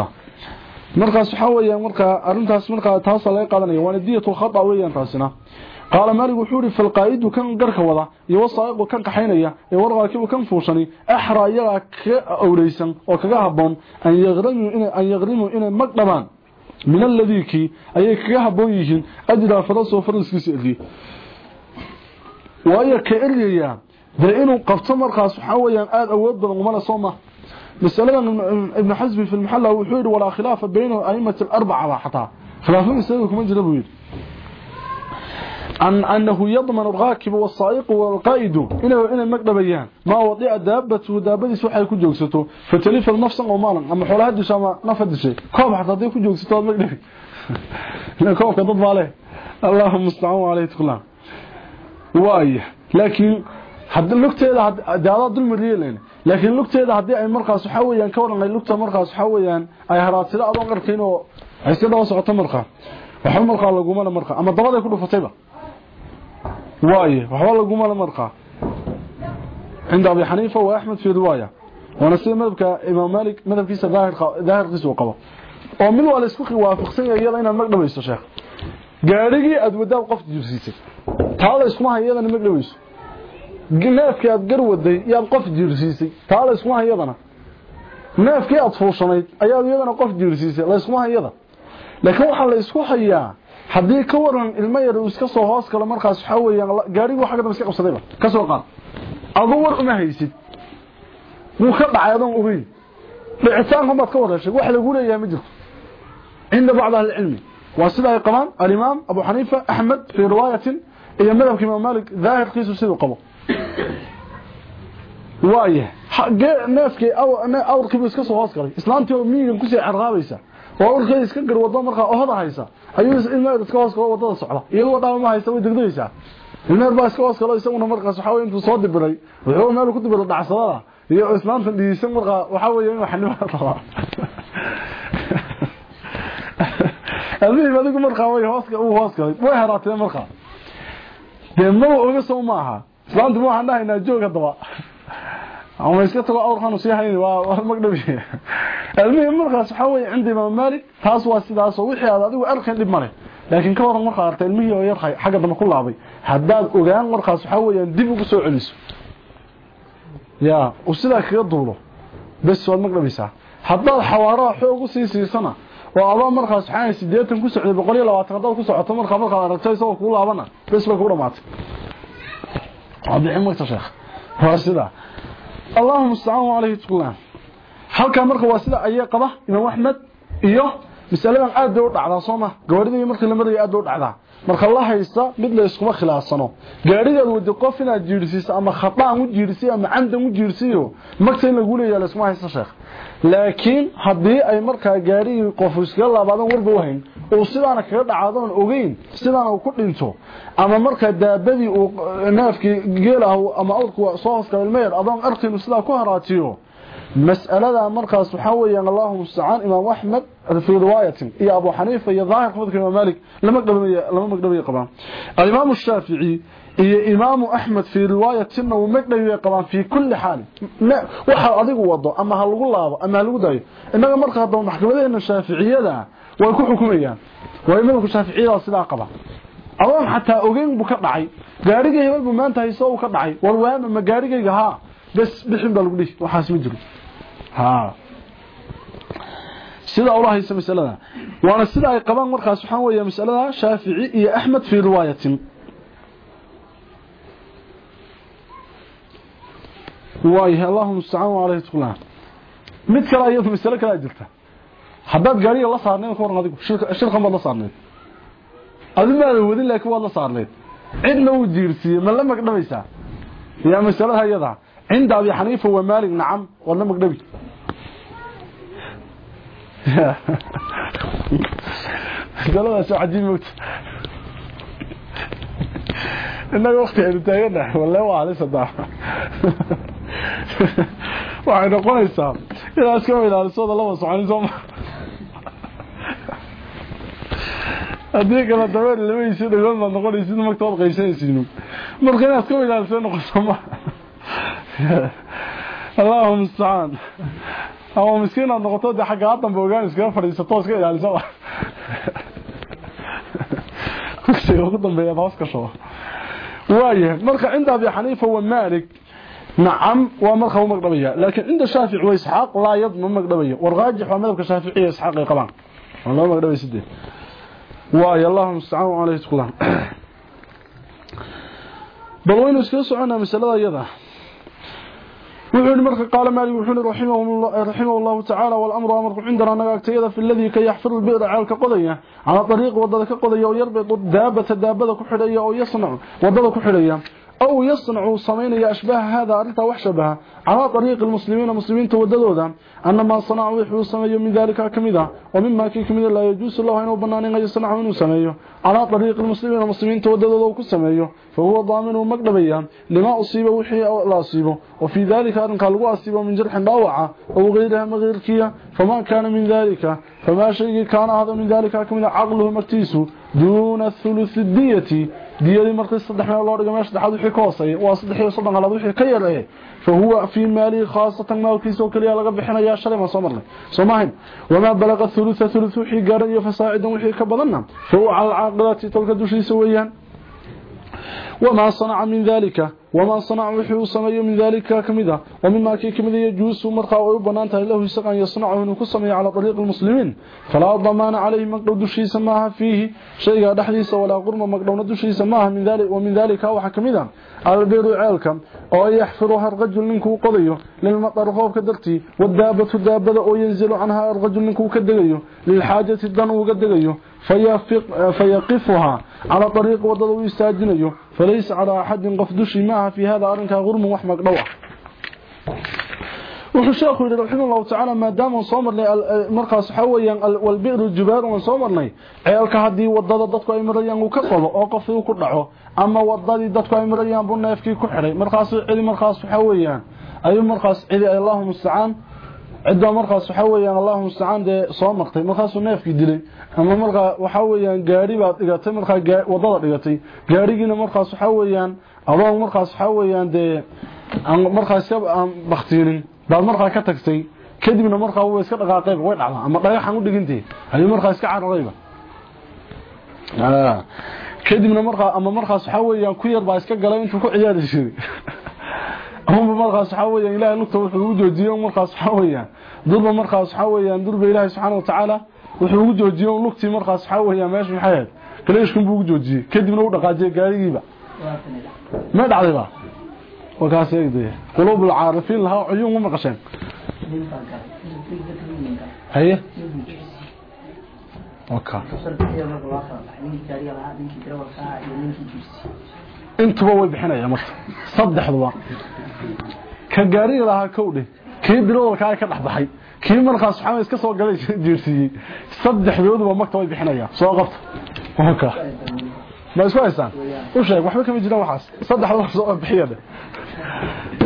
Markaas waxa weeyaan markaa arintaas markaa taasa laga qaadanaya waana diyatu khada weeyaan taasina. قال مالك وحوري فالقائد كان قرك وضع يوصائق كان كحينيا يورغاكي كان فوشني أحرى يغا كاوليسن أو كغا هبون أن يغرموا ان أن يغرموا إن مقدمان. من الذي كي أي كغا هبون يهين اجرا فرس وفرسكيس ادي وايا كأريا ده انه قفت مرخص waxa weeyaan aad awood badan uma la sooma مسألة ابن حزم في المحلة وحوري ولا خلاف بين أئمة الأربعة حتى خلافهم يسألكم من جنبه عن أنه يضمن الراكب والصائق والقائد. إنه إنه مقدبيان ما وضيع دابته دابدي سوحي يكون جوكسته فتلف النفس ومالا. أما حولها دي شاما نفد شيء. كوب حتى دي يكون جوكسته مقدبي لا كوب كضب عليه. اللهم استعانوا عليه تقلان واي. لكن حد اللقطة دادا ظلم الريالين لكن اللقطة هدي أي مرقى سحويا كورنا اللقطة مرقى سحويا أي هرات لا أبغى قركينه أي سيدا وسعة مرقى وحو مرقى لقومنا مرقى أما الضبط يكون فتيبه وايه وحوال لقوما لمرقى عند أبي حنيفة وأحمد في رواية. ونسي مذهبك إمام مالك مذهب كيسا ظاهر ظاهر قيس وقبا ومن ولا اسكوخي وافقسين يلا إنا المقدم يسا شيخ قارقي أدودا وقفت جرسيسي. تعالى اسمها يلا المقدم يسا neefkii aad gar waday yaad qof jiirsiisay taa la iskuma hayadana neefkii aad fuushanayd ayaad iyadana qof jiirsiisay la iskuma hayada laakiin waxaa la isku hayaa haddii ka waran ilmo yar uu iska soo hoos galo markaas waxa weeyaan gaarigu waxa ka dambe iska qabsadayba ka soo qaad aduu war uma haysid wuu ka dhacay adoon ogeyn dhicitaanka baad ka wareeshay wax lagu leeyahay ma jirto cinda bacd ahli cilmi waa sida ay qabaan alimaam abu xaniifa axmed fii riwaayatin iyo madhabka imaam maalik daahirkiisu siduu qabo waaye neefkii awrkiibu iska soo hoos galay islaantii oo miyigan kusii carqaabaysa oo awrkeeda iska gar wado markaa ohoda haysa ayuu ilmeer iska hoos galo wadada socda iyadoo dhaama ma haysta way degdegaysaa ilmeer baa iska hoos galo isaguna markaas waxaa weye intuu soo dibiray wuxuu meel ku dibiray dhacsadada iyo islaantan dhiisan markaa waxaa weeye inuu xanimo rabaa almihim adigu markaa way hoos uu hoos galay way haraatee markaa dee maba oga sow ma aha islaantu ma waxaan dhahaynaa joog haddaba ama iska tago awrkan sii hayn waa magdhabi. Almihim markaas waxa weeye cindi imaam maalik taas waa sidaas oo wixii aad adigu arkan dhib male laakiin ka waran markaa artay ilmihii oo yar xagga dambe ku laabay. Haddaad ogaan markaas waxa weeyaan dib ugu soo celiso. Yaa uu sidaa kaga duulo. Bes waad magdhabaysaa haddaad xawaaraha xoog u sii siisana oo adoo markaas waxaa sideetan ku socday boqol iyo labaatan haddaad ku socoto markaa markaad aragto isagoo kuu laabana bes bay kuu dhamaatay. Waa bixin sheekh. Waa sidaa اللهم استعانوا عليه تقول الله حالك أمرك واسدة أي قبه إمام أحمد إيوه مسألة من آدور دعضا صومة قواردين يمرك لمرك آدور دعضا marka la haysta mid la isku khilaafsano gaarigeedu wadi qof inaad jiirsiiso ama khataan u jiirsiyo ama camdan u jiirsiyo magta in lagu leeyahay isma haysta sheekh laakiin hadii ay marka gaarigii qof iska laabadan warba wahayn oo sidaana kaga dhacdoon ogeyn sidaana uu ku dhinto ama marka daabadii uu naafkii geelaha ama awrku soo galay meeyad adoon arkin sidaa ku haraatiyo مسألة مركز حويا اللهم استعان إمام أحمد في رواية. يا أبو حنيفة يا ظاهر خذك إمام مالك. لما قدمي قدمي قبان الإمام الشافعي يا إمام أحمد في رواية إنه مقدمي قبان في كل حال. وحا أضيق وضع. أما هلقوا الله أما هلقوا داي؟ إنما مركز هذا محكمة إن الشافعية دا ويكون حكوميا وإمام الشافعية صدا قبان أولا حتى أغين بكدعي gaariga hebel buu maanta hayso uu ka dhacay war waama ma gaarigayga ha bas ha. Sida ula haysa masalada waana sida ay qabaan markaas waxaan weeyaa masalada Shaafici iyo Ahmed fi riwaayatin. Waay Allahum subhanahu wa ta'ala mid kale ayuu mas'ala kala jirta. Haddii gaariga la saarnay ko warqadigu shirka shirka ma la saarnay adiga ma wadin laakiin waa la saarnay cidna uu jiirsiye ma la magdhamaysa yaa mas'alaha iyada عند أبي حنيفة ومالك. نعم. ولا مقدبي قال هذا سو عجيب موت. إنه وقتي أنت تايرنا. والله وعلي صداع. waxay noqonaysaa inaad iska ilaalisooda laba soconi sooma haddii kala dabeer lamaysid dhagoon baad noqonaysid magta ood qaysanaysiinu marka inaad ka ilaalisoo noqoso maa ogaan iskaga fadhiisato iska ilaalisa kursiga ugu dambeeya hoos ka shubo waayahay marka cinda abi xaniifa wa maalik nacam waa marka u magdhabaya laakiin cinda shaafici wa isxaaq laa yadma magdhabayo warraajix waa madhabka shaaficiya isxaaq ay qabaan waa loo magdhabay sidee waayo allahuma mustacaan caleyhi tqlaan bal waynu iskaga soconaa masalada iyada وحين مرك قال مالك وحين رحمه الله, رحمه الله تعالى والأمر أمرك عندنا نغاكتيدا في الذي كي يحفر البئر عالك قضية. على طريق وضدك قضية ويربط دابة دابة كحرية أو يصنع وضد كحرية أو يصنع صمين أشباه هذا أرنتا وحشبها على طريق المسلمين المسلمين توددودا. أن ما صنعوا وحيو سميه من ذلك كمذا. ومما كي كمذا لا يجوز الله أنه بنانين يصنع منه سميه على طريق المسلمين المسلمين توددودا وكسميه فهو ضامن مقدبيا. لما أصيب وحي أو لا أصيبه وفي ذلك أرنك أصيبه من جرح ضاوعة أو غيرها مغير كيا. فما كان من ذلك. فما شيء كان هذا من ذلك كمذا. عقله مرتيسه دون الثلث الدية. ديادي مركز صدح من الله رجماش دحاد وحي كوسي وصدح يصدق على وحي كيره فهو في مالي خاصة ما وكيسو كليا لغا بخنا يا شري ما سمرنا سماهن وما بلغ الثلث ثلث وحي غارن فصاعدا وحي كبدنا فهو على العاقلات تلك دشيسو ويان وما صنع من ذلك وما صنع وحي سمي من ذلك كمدا ومما كي كمدا يجوز مرقا وبنانته له يسقا يصنعه انه كسمي على طريق المسلمين فلا ضمان عليه مقدو دشي سماها فيه شيء دحديس ولا قرم مقدو دشي سماها من ذلك ومن ذلك waxa kamida البير عيلكم أو يحفروا الرجل منك وقضيه للمطر خوفك دقتي والدابة دابه أو ينزل عنها الرجل منك وكدغيو للحاجة الدن وكدغيو فيقفها على طريق وضلو يستاجنيو فليس على أحد قفدش معها في هذا ارنكا غرم وأحمق ضوح soo marnay ceelka haddii wadada dadku ay marayaan uu ka qodo oo qofkii ku dhaco ama wadadii dadku ay marayaan buu neefkii ku xidhay markaas cidi markaas waxaa weeyaan ayuu markaas cidi allahu mustacaan cidda markaas waxaa weeyaan allahu mustacaan dee soo martay markaasuu neefkii dilay ama markaa waxaa weeyaan gaari baad dhigatay markaa wadada dhigatay gaarigiina markaas waxaa weeyaan adoon markaas waxaa weeyaan dee markaas aan baktiinin baad markaa ka tagtay kadibna markaa way iska dhaqaaqayba way dhacdaa ama dhagaxan u dhigintay ayuu markaa iska cararayba kadibna markaa ama markaas waxaa weeyaan ku yar baa iska galay intuu ku ciyaari jiray ama markaas waxaa weeyaan ilaahay lugta wuxuu u joojiyey markaas waxaa weeyaan durba markaas waxaa weeyaan durba ilaahay subxaana watacaala wuxuu ugu joojiyey lugtii markaas waxaa weeyaan meesha maxay ahayd kaleeshkun buu ugu joojiyey kadibna u dhaqaajiyey gaarigiiba ma dhacdayba وكاس يقضي قلوب العارفين لها عيون ومقشين هي اوكا أنتوا way bixinaya marka saddexduba ka gaari laha kowdhe kii bilowga ka dhaxbaxay kii markaas waxa iska soo galay jirsiyay saddexdooduba marka way bixinaya soo qabta اوكا ma isku haysaan u sheeg waxba kama jiraan waxaas saddexduba soo bixiyada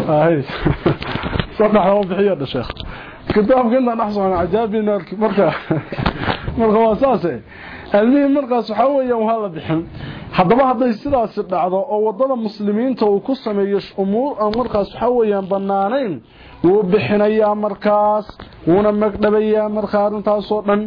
اهي صدح وضحيه ده شيخ. كتاب قلنا نحصل عجابنا مره مره اساسه المهم مره صحويه وهذا بحن. حدبا هدي سداس دحدو أو ودله مسلمين تو كسميش أمور. أمر خاص بنانين. Wuu bixinayaa markaas wuuna magdhabayaa markaa arrintaasoo dhan.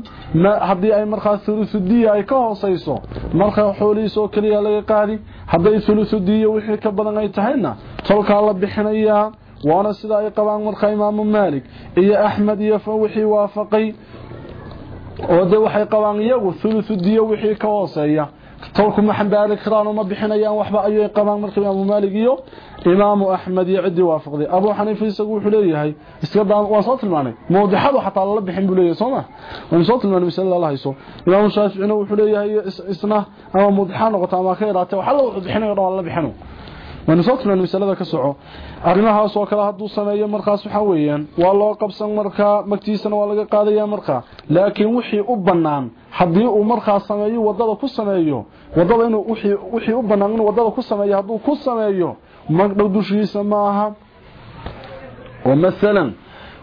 Haddii ay markaas thulusudiya ay ka hoosayso marka xoolihiisoo keliya laga qaadi hadday thulusudiya wixii ka badan ay tahayna tolkaa la bixinayaa. Waana sida ay qabaan markaa imaamu maalik iyo axmed iyo wixii waafaqay. Oo de waxay qabaan iyagu thulusudiya wixii ka hooseeya karaan ma bixinayaan waxba ayay qabaan marka imaamu maalik iyo imaamu axmed iyo cidii waafaqday abu xaniifa isagu wuxuu leeyahay iska daan waan soo tilmaanay mawduuxadu xataa lala bixin buu leeyahay sooma waan soo tilmaanay masalada la hayso imaamu shaafiicina wuxuu leeyahay isna ama mawduuxa noqoto ama ka yaraatay waxa la bixinayo dhan la bixino waan soo tilmaanay masalada ka soco. Arrimahaas oo kale hadduu sameeyo markaas waxa weeyaan waa loo qabsan markaa magtiisana waa laga qaadaya markaa laakiin wixii u bannaan haddii uu markaas sameeyo waddada ku sameeyo waddada inuu wixii u bannaan inuu waddada ku sameeyo hadduu ku sameeyo magdhow dushiisa maaha oo masalan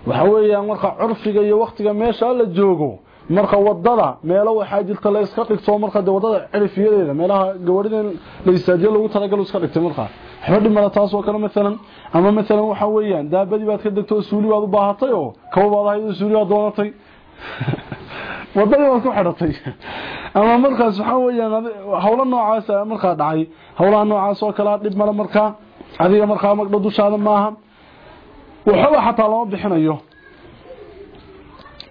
waxa weeyaan marka curfiga iyo waqtiga meesha la joogo marka waddada meelo waxaa jirta la iska dhigto marka waddada cirfiyadeeda meelaha gawadhida la istaajiyo lagu talagalo iska dhigtay marka waxba dhimana taasoo kale maalan ama maalan waxa weeyaan daabadii baad ka degto oo suuli baad u baahatay oo kaba baad ahayd suuli baad doonatay. Wadadii baad ku xidhatay. Ama markaas waxaa weeyaan howlo noocaasa ah, markaa dhacay. Howlaha noocaas oo kale ah, dhib male markaa. Adiga markaa magdho dushaada maaha. Waxba xataa lama bixinayo.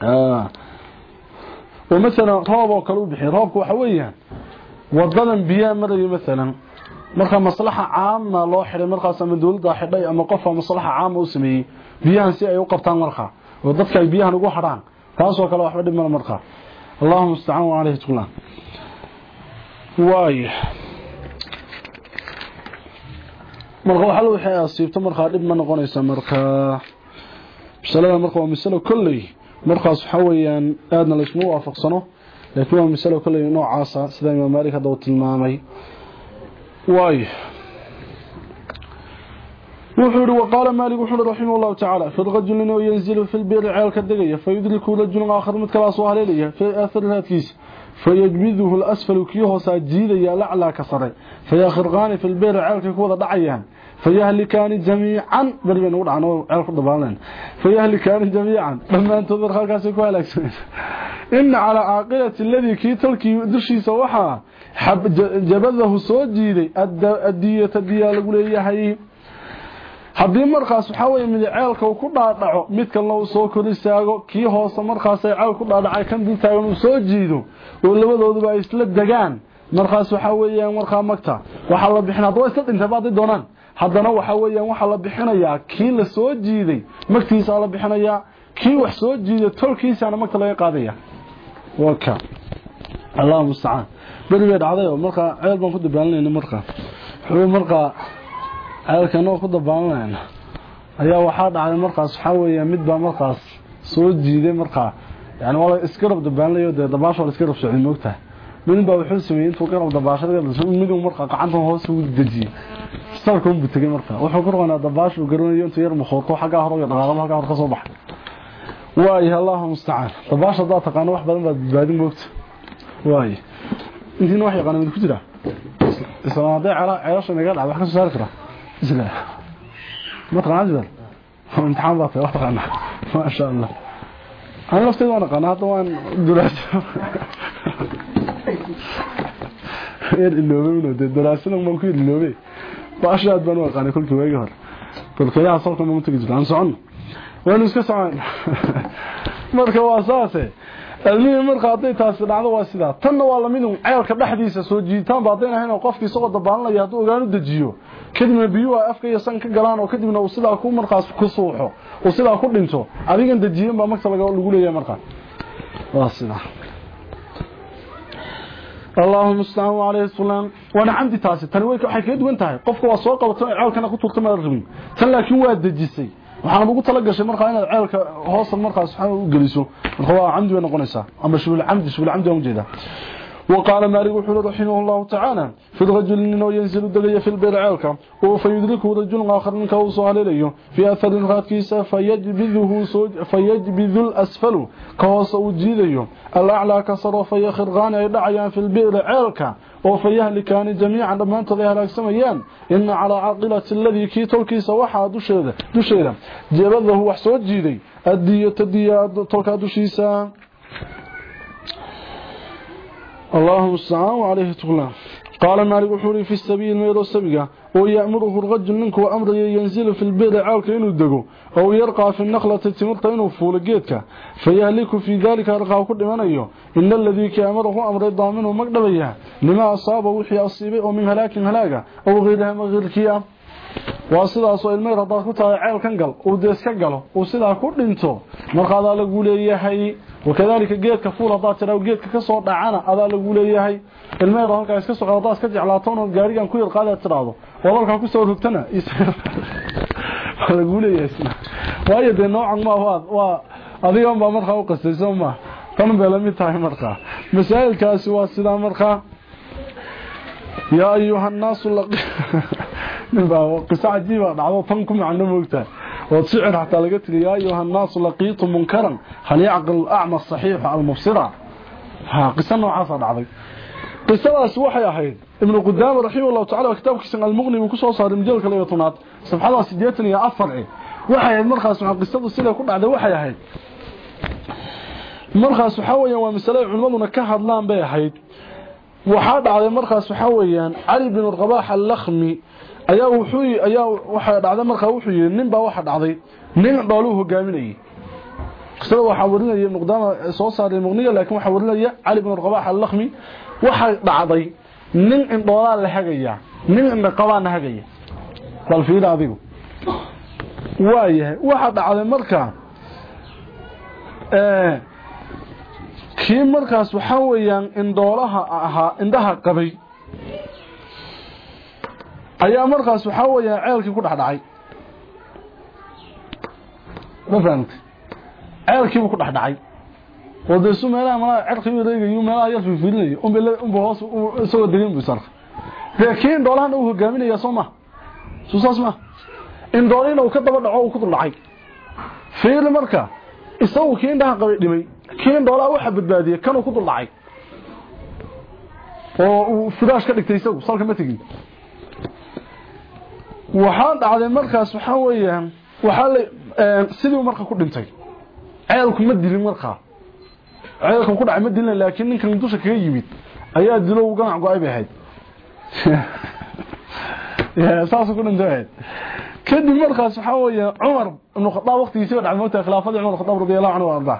Ah. Oo maalan roob oo kale u bixiy roobka waxa weeyaan wadadan biyaa maraya maalan marka maslaxa caama loo xiray markaas ama dawladda xidhay ama qof maslaxa caama u sameeyay biyahan si ay u qabtaan marka. Oo dadka ay biyahan ugu xaraan taas oo kale waxba dhimana marka. Allahumma musta'an wa alayhi tuqlan waay marka waxa loo waxay asiibto marka dhib ma noqonaysa marka. Misalada marka waa misalo kullay markaas waxa weeyaan aadna la ismu waafaqsano laakiin waa misalo kale noocaasa sida imaam maalik hadda uu tilmaamay واي. وحور وقال مالك وحور رحمه الله تعالى فضغج لنا وينزل في البير عيال كدقية فيدرك رجل آخر متكال أصوه لليا في أثر الهاتيس فيجبذه الأسفل كيهو ساجيذي لعلا كصري فيخرغاني في البير عيال كيهو ضعيان فيهل كان جميعا بربين ورعان وعيال كدبالين فيهل كان جميعا لما أنتظر خلقها سيكوها لك سيكوها halaagsan in ala aqilati alladhi ki talki dushiisa waxa xab jabadahu soo jiiday adiyata diya lagu leeyahay. Hadii markaas waxa weeye mid ceelka uu ku dhaadhaco mid kalena uu soo kor istaago kii hoose markaas ay ceel ku dhaadhacay kan dul taagan uu soo jiido oo labadooduba isla dagaan markaas waxa weeyaan markaa magta waxa la bixinaa dad isla dhintay doonaan. Haddana waxa weeyaan waxa la bixinayaa kii la soo jiiday magtiisa la bixinayaa kii wax soo jiiday tolkiisana magta laga qaadaya waka allah mustacaan beri bay dhacday oo markaa ceel baan ku dabaalanayna markaa wuxuu markaa ceelkanoo ku dabaalanayna ayaa waxaa dhacday markaas waxaa weeye mid baa markaas soo jiiday markaa yani waa la iska rab dabaalanayoo dee dabaasha waa la iska rab socday moogtahay midin baa wuxuu sameeyey intuu garab dabaashadmiduu hoos ugu dejiyey. Sarka unbu tegey markaa wuxuu ku roqanaa dabaashu intuu yar makhoorto xaggaa hor dhaqaaqado halkaa hor ka soo baxay. Baad badbaadin moogta waay intii wax yaqaan mid ku jira islaamada cala ceelasha naga dhacay wax ka soo saar kara isla ma taqaan jira imtixaan baa wax taqaan ma sha Allah ana lafteeda waan qana hadda waan duraas eer iloobay inuu daraasada ma ku iloobay baashaad baan u aqaanay kulkii weeyga hor kulkiyaha salka ma tagi jiraan socon waan iska socon marka waa saase almihi marka haday taasi dhacdo waa sidaa tanna waa lamid un ceelka dhexdiisa soo jiitaan baadeen ahayn oo qofkii isagoo dabaalanaya hadduu ogaanu dejiyo kadibna biyuhu ay afka iyo san ka galaan oo kadibna uu sidaa ku markaas ku suuxo uu sidaa ku dhinto adigan dejiyen baa magta lagu leeyahay markaa waa sidaa اللهم استعان عليه السلام وانا عندي تاسي تاني ويك waxay ka duwan tahay qofka waa soo qabato ceelkana ku turtay ma rabin tan laakiin waa dajisay waxaan ugu tala gashay markaa inaad ceelka hoos markaas waxa u geliso marka waa camdi way noqonaysaa. Ama shubul camdi shubul camdi aan jeeda وقال مالك وحول رحمه الله تعالى في الرجل انه ينزل دغيا في البير عيلك وفيدركه رجل اخر منك وصو عليه في اثر الغاتكيس فيجبذه سوج فيجبذ الاسفل كوس وجيديو الاعلى كسر فيخرغان اي دعيان في البير وفيهلكان جميعا لما انت ذي هلاك سميان إن على عاقلة الذي كي تلكيس وحا دشيدا دشيدا جبذه وحسو جيدي الدية الدية تلكا دشيسا اللهم استعان عليه تغلان قال مالك وحوري في السبيل ميرو السبيقة ويأمره الرجل منك وأمره ينزل في البيت عالك إنه دقو أو يرقى في النخلة تمرت إنه فول جيتك فيهلك في ذلك أرقى كل من أيه إن الذي كأمره أمر ضامنه مقدبيه لما أصابه وحي أصيبه ومن هلاك هلاك أو غيرها من غير كيام waa sidaasoo ilmayr haddaad ku tahay ceelkan gal uu deeska galo uu sidaa ku dhinto marka adaa lagu leeyahay wakadalika geedka fuul haddaad tiraa geedka ka soo dhacana adaa lagu leeyahay ilmayr halkaa iska soco haddaad iska jeclaato ood gaarigan ku yar qaadaad tiraahdo oo halkaa kusoo rogtana waa lagu leeyahay waayo dee noocan ma waa waa adigan baa markaa u qastay soo ma tan bay la mid tahay markaa masaa'ilkaasi waa sidaa markaa yaa ayuha nnaasu قصة عجيبة دعوة تنكم عن موقتها وتسعر حتى لقيت يا أيها الناس لقيتم منكرا هل يعقل الأعمى الصحيح على المبصرة ها قصة نوعاسة دعوة قصة أسوحة يا حيد ابن قدام رحمه الله تعالى وكتاب كسن المغني وكسو صار مجال كليوتونات سبحان الله سيديتني يا أفرعي وحي المرخص مع قصة السنة كل بعد وحي يا حيد مرخص وحاويا ومسألة علمنا كهدلان بي حيد waxaa dhacday markaas waxa weeyaan cali bin rabaax al-lakhmi ayaa wuxuu ayaa waxa dhacday markaa wuxuu yiri nin baa waxa dhacday nin dhooluhu hogaaminayay qisada waxa warinaya muqdama soo saaray muqniga laakiin waxa warinaya cali bin rabaax al-lakhmi waxa dhacday nin in dhoolaa la hagaya nin in qabaan hagaya. Bal fiira adigu. Waayahay waxa dhacday markaa kii markaas waxaa weeyaan indhoolaha ahaa indhaha qabay ayaa markaas waxaa weeyaan ceelkii ku dhexdhacay. Ma fahamtay ceelkiibuu ku dhexdhacay ودسو ميلها ما عرق يريغيو ميلها يرفي فيلني ام بلا ام بهوس سو دغين بيسرق لكن دولان uu hogaaminaya soo ma. Suusaas ma. In doolina uu ka daba dhaco uu ku dhacay. Fiil marka isagu kiin dhaha qabay dhimay kiin doolaa waxa badbaadiyay kan uu ku dhacay. Oo uu fidaash ka dhigtay isagu salka ma tagin waxaan dhacday markaas waxa weeyaan waxa eh, sidii marka ku dhintay. Ceelku ma dilin markaa. Ceelkan ku dhacay ma dilin laakiin ninkan dusha kaga yimid ayaa dilo uu ganac go-ay bay ahayd saasuu ku dhintay ahayd kadib markaas waxaa weeyaan cumar ibnu khadaab waqtigiisiiba dhacay moogtahay khilaafadii cumar khadaab radiallahu canhu ardaa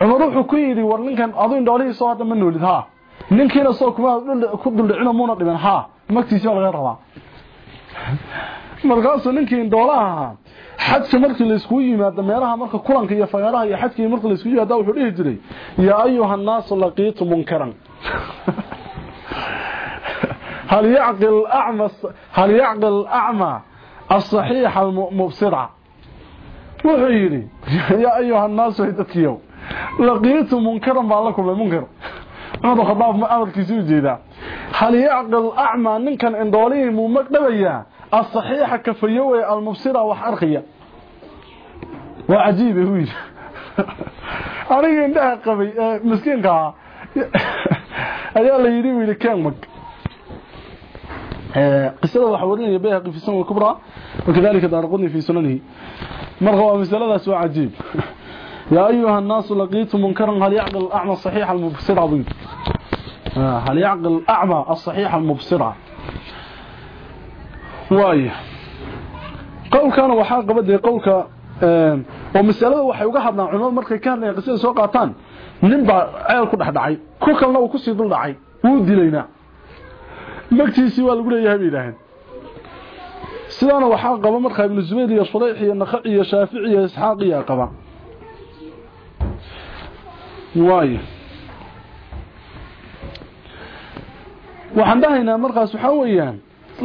cumar wuxuu ku yidhi war ninkan adu indhoolihii soo hadda ma noolid haa ninkiina soo kuma ku duldhicino muuna dhiban haa magtiisiiba laga rabaa markaasuu ninkii indhoolaha ahaa xadka markii layskugu yimaado meelaha marka kulanka iyo fagaaraha iyo xadkii markii layskugu yimaado wuxuu dhihi jiray yaa ayuha annaasu laqiitu munkaran هل يعقل الأعمى هل يعقل الأعمى الصحيح المبصرة وحيري يا أيها الناس هيدتكيو لقيت منكرا بالكم منكر هذا خطاب ما أمر كيسو جيدا هل يعقل الأعمى ننكن اندوليه ممكدبيا الصحيحة كفيوة المفسرة وحرقية وعجيبة هويش أريد أن أحقق مسكين قاعد أجل يريوي كان مك الله آه، وحورني بها في السنة الكبرى وكذلك دارقوني في سننه. مرغوة مسألة سوى عجيب. يا أيها الناس لقيت منكرا هل يعقل الأعمى الصحيح المفسرة آه، هل يعقل الأعمى الصحيح المفسرة waayo qowlkana waxaa qabaday qowlka oo masalada waxay uga hadlaan culimadu markay ka hadlayaan qisada soo qaataan nin baa ceel ku dhexdhacay ku kalena uu ku sii dul dhacay wuu dilaynaa. Magtiisii waa lagu leeyahay bay yidhaaheen sidaana waxaa qaba markaa ibnu zubayr iyo shurayx iyo naqac iyo shaafici iyo isxaaq iyaa qaba. Waayo waxaan dhahaynaa markaas waxaa weeyaan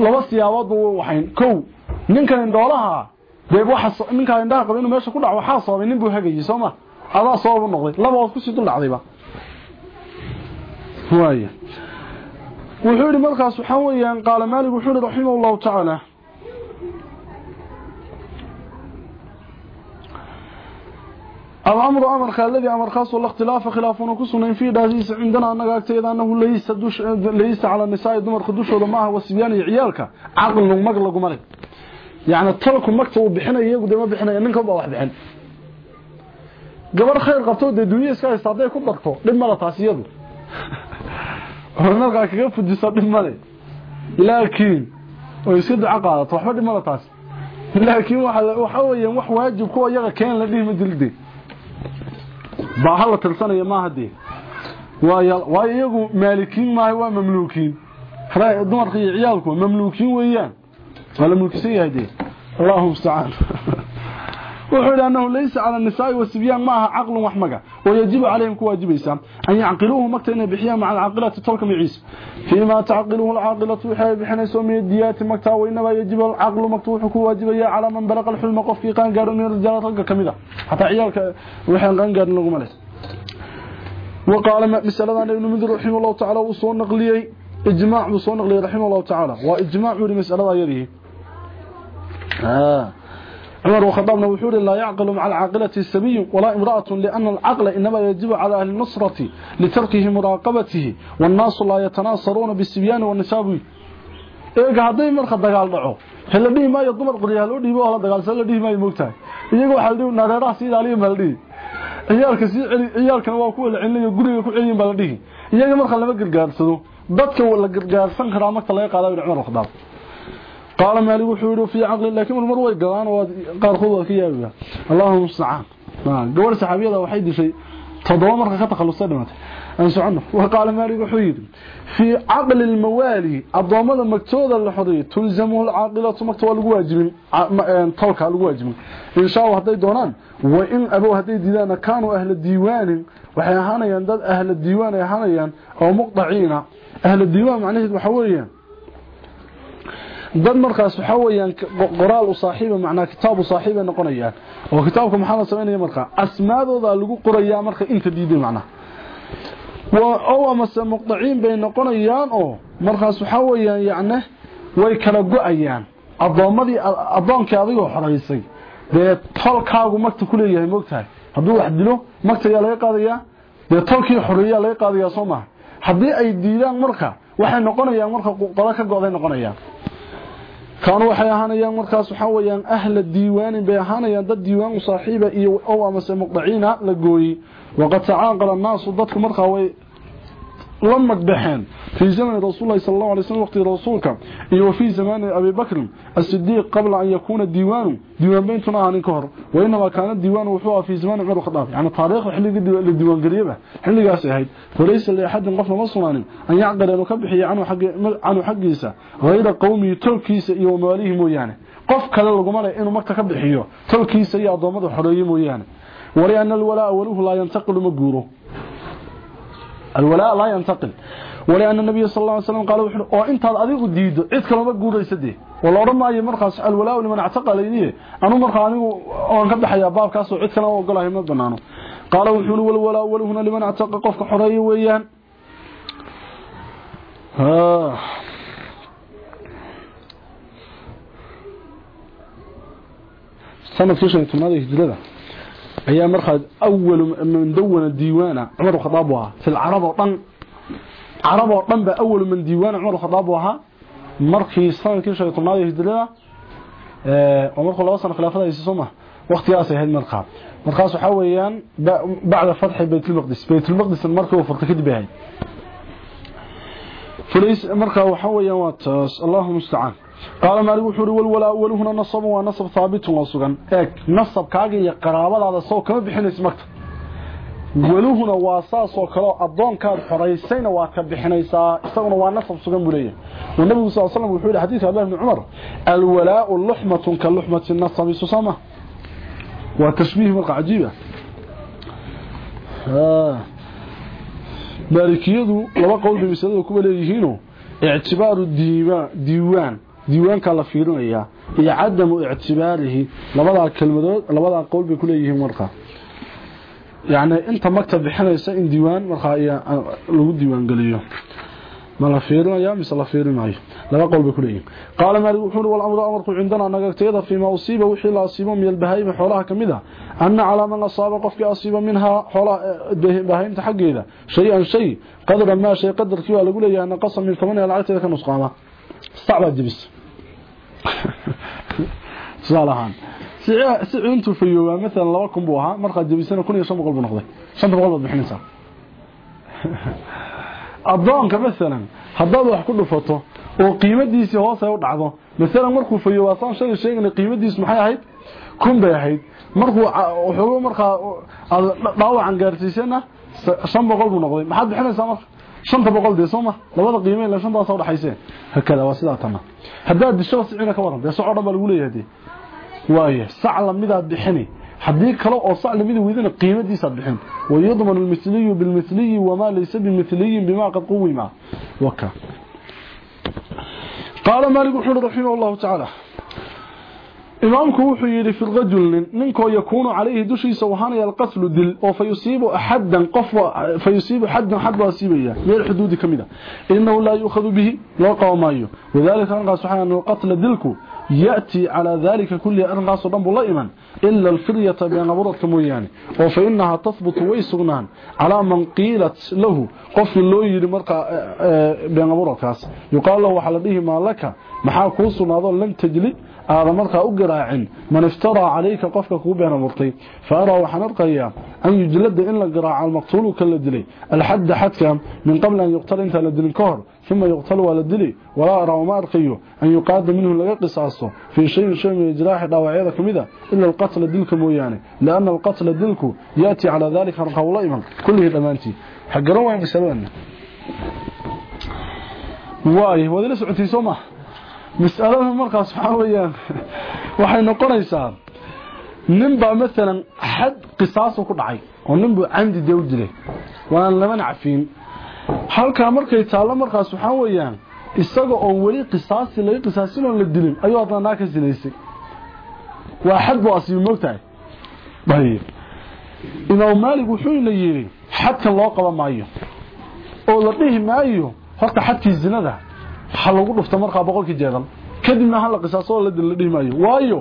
laba siyaabood waxayn. Kow ninkan indhoolaha deeb waxa ninkan indhaha qaba inuu meesha ku dhaco waxa soobay nin buu hagayay sooma adaa soob u noqday. Laba oo ku sii dul dhacdayba. Waaya wuxuu yiri markaas waxaan weeyaan qaala maalig wuxuu yiri raximahu allah ta'ala الأمر أمرك الذي أمر خاص الاختلاف خلافون كسنين في داسيس عندنا أنك أكتئذ أنه ليس, دوش ليس على النساء دمر خدوش ودماها والسبيان عيالك عقل مقلق ملك يعني الطلق مكتب بحنا يقول دم بحنا ينك وبا واحد بحنا قبل خير قبطو دي دوية اسكا يستعطيه كل ضغطو لما لا تاسيده ونرقى كيف فجسا لما لي لكن oo iska duco qaadato waxba dhimada taas laakiin waxa weeyaan wax waajib kuwa iyaga keen la dhihi ma jilde baa hala tirsanaya maaha dee waayo iyagu maalikiin maaha waa mamluukiin dumarka iyo ciyaalku mamluukiin weeyaan waa la mulkisan yahay dee allahu mustacaan وحدانه ليس على النساء والسبيان معها عقل وحمقة ويجب عليهم كواجب إيسا أن يعقلوه مكتين بحياة مع العقلة تلك معيس فيما تعقلوه العقلة وحياة بحنا يسومي الديات مكتا وإنما يجب العقل مكتوح كواجب على من بلق الحلم قف في قنقر من الرجال تلك كمدة حتى عيالك وحياة قنقر نغم عليه وقال مسألة عن ابن مذر رحمه الله تعالى وصول نقلي إجماع وصول نقلي رحمه الله تعالى. وإجماع يري مسألة يريه. آه. عمر وخطابنا وحور لا يعقل مع العاقلة السبي ولا امرأة لأن العقل إنما يجب على أهل النصرة لتركه مراقبته والناس لا يتناصرون بالسبيان والنساب. إيقا هذا مرخى الدقال دعو هل ديه ما يضمر؟ قريها لو ديه بوهلا دقال؟ سلا ديه ما يموكتاي إيقا وحال ديه ناريرا سيد عليهم هل ديه. ciyaalka si ciyaalkana waa kuwa la celinayo guriga ku celiyin baa la dhihi iyaga marka lama gargaarsado dadka la gargaarsan karaa marka laga qaada ibn Umar khadaab wuxuu yiri fi aqli laakiin mar way galaan oo qaar khudwa ka yaabaya Allahu musta'an gawar saxaabiyada waxay dishay todoba marka ka takhalusay dhimatay aan socono wa qaala maalik wuxuu yiri fi aqli almawali adoomada magtooda la xoriyo tulzamu alaqilatu magtooda lagu waajibin tolka lagu waajibin insha Allah haday doonaan وإن أبو هدي ديدان كانوا أهل الديوان وحي أهانيان داد أهل الديوان أهانيان أو مقطعين أهل الديوان معناه وحويا dad markaas waxa weeyaan qoraal u saaxiiba macna kitaab u saaxiiba noqonayaan. Oo kitaabka maxaa la sameeyaa marka? Asmaadooda lagu qorayaa marka inta diiday macna waa oo ama muqtaciin bay noqonayaan oo markaas waxa weeyaan yaacne way kala go'ayaan. Adoomadii adoonkii adigoo xoreysay dee tolkaagu magta ku leeyahay moogtahay hadduu wax dilo magta ayaa laga qaadayaa? Dee tolkii xoreeyaa laga qaadayaa soo haddii ay diidaan marka waxay noqonayaan marka qodo ka go'day noqonayaan kaanu waxay ahaanayaan markaas waxaa weeyaan ahla diiwaanin bay ahaanayaan dad diiwaan u saaxiiba iyo ow amase muqdaciina la gooyey. Waqad tacaaqala annaasu dadku markaa way la magbaxeen في زمن رسول الله صلى الله عليه وسلم وقت رسولك. وفي زمان أبي بكر الصديق قبل أن يكون الديوان ديوان بينتنا عن كهر وإنما كان الديوان وحوها في زمان غير خطاب. يعني تاريخ حلق الديوان قريبة. حلق أسيحيد فليس لأحد قفل مصنان أن يعقل أن يكبحي عنه, حق عنه غير قومي تركيس ومواليهم ويانا قف كلا لقمانا إنه مكتا كبحيه تركيس يأضمد حريم ويانا ولأن الولاء ولوه لا ينتقل مقوره. الولاء لا ينتقل ولأن النبي صلى الله عليه وسلم قال وحنا أو إنت أديق ديدو عيد كلمة غوديسدي ولا ورما اي مرخص الولاء لمن اعتقل اني أنا مرخاني وان كدخيا باب كاس عيد كلمة وغلاه ما بنانو قال وحنا والولاء ولهنا لمن اعتق قف خري ويان. ها سنة فيش انت ما دي جلده هي مرخد أول من دون الديوان عمر خطابها في العرب وطن. عرب وطن بأول من ديوان عمر خطابها. وها مرخي سان كي شيخ تناد يجدلها ا آه، عمر خلاص خلافة يسومه وقت ياسه هذا المرخاب مرخاص حويان بعد فتح بيت المقدس. بيت المقدس المرخي وفرت كدبهي فليس مرخا وحويان واتس. اللهم استعان. قال مالك وحوري والولاء ولهنا نصب ثابت اك نصب iyo qaraabadaada soo kama bixinaysa marka waluhuna waa saas oo kale adoonkaad xoreysayna waa ka bixinaysaa isaguna waa nasab sugan buleeyahay nabigu sallallahu alayhi wasallam wuxuu yiri xadiis Abdullah ibn Umar alwalaa'u luhmatun ka luhmati an-nasab susama wa tashbih marqa ajiba maalikiyadu laba qowl bay misalada ku leeyihiin i'tibaaru diiwaan diiwaan diiwaanka la fiirinaya iyo cadamu i'tibaarihi labada kelmadood labada qowl bay ku leeyihiin marqa يعني انت مكتب بحنيسه ان ديوان marka lagu diiwaan galiyo ma la fiirinayo mise la fiirinayo laba qolba ku leeyahay qaal maalik wuxuu wal amru amarku cindana nagagteeda fiima usiiba wixii la asiibo meel bahayba xoolaha kamida anna ala man asaaba qofki asiiba minha xoolaha bahaynta xageeda shay-an shay qadra ma shay qadarkii waa lagu leeyahay naqasa min thamaniya lacagteeda ka nusqaama stacba jibis tusaalahaan sicir intuu fayoobaa maalan laba kun buu ahaa markaad jabisana kun iyo shan boqol buu noqday. Shan boqol baad bixinaysaa. Addoonka maalan wax ku dhufato oo qiimadiisii hoos ay u dhacdo maalan markuu fayoobaa saan shalay sheegana qiimadiisu maxay ahayd? Kun bay ahayd. Markuu waxoogo markaa aad gaarsiisana shan boqol buu noqday. Maxaad bixinaysaa marka? شنطة بقول دي سوما؟ لبد قيمه لشن شنطة سو حيسين. هكذا واسدا تمام. هدا دشو سينا كوارن دي سو دبل ولي هدي. وايه سعلميدا دخني حدي كلو أو سعلميدا ويدنا قيمتي سدخين ويضمن المثلي بالمثلي وما ليس بمثلي بما قد قويما وكا. قال مالك خضر رحمه الله تعالى. إمامك وحيري في الغجل ننكو يكون عليه دشي سوحان القتل دل وفيصيب أحدا قفوة فيصيب أحدا حدا سيبيا من الحدود كمدا إنه لا يؤخذ به لا قوما أيه وذلك أنقى سبحانه أن القتل دلك يأتي على ذلك كل أنقى سبحانه الله إيمان إلا الفرية بأن أبرة مياني وفإنها تثبت ويسغنان على من قيلت له قفل الله يرمرك بأن أبرة يقال له حلبيه ما لك محاكوس ناظر لن تجلي. هذا مرقى أقراع من افترى عليك قفك كوبين مرقي فأرى وحنرقيا أن يجلد إلا قراع المقتول كالدلي الحد حدك من قبل أن يقتل أنت لدل كهر ثم يقتل والدلي ولا أرى وما أرقيه أن يقاد منه لغا قصاصه. في شيء شيء من إجراح دواعيذا كمذا. إلا القتل دلك موياني. لأن القتل دلك يأتي على ذلك رقه الله إيمان. كله الأمانتي. حق رواه بسببنا واي وذي لسعتي سوما mas'alada markaas waxaa weeyaan waxay noqonaysaa nin baa maalan xad qisaasu ku dhacay oo nin buu camdi dee u dilay waana lamana cafiin. Halkaa markay taallo markaas waxaa weeyaan isaga oon weli qisaasi laga qisaasin oon la dilin ayuu haddana naa ka sinaysay. Waa xad buu asiibi moogtahay ayb imaam maalig wuxuuna yidhi xadkan loo qaba maayo. Oo la dhihi maayo horta xadkii zinada waxa lagu dhufta markaa boqolkii jeedal kadibna hal qisaaso la dil la maayo waayo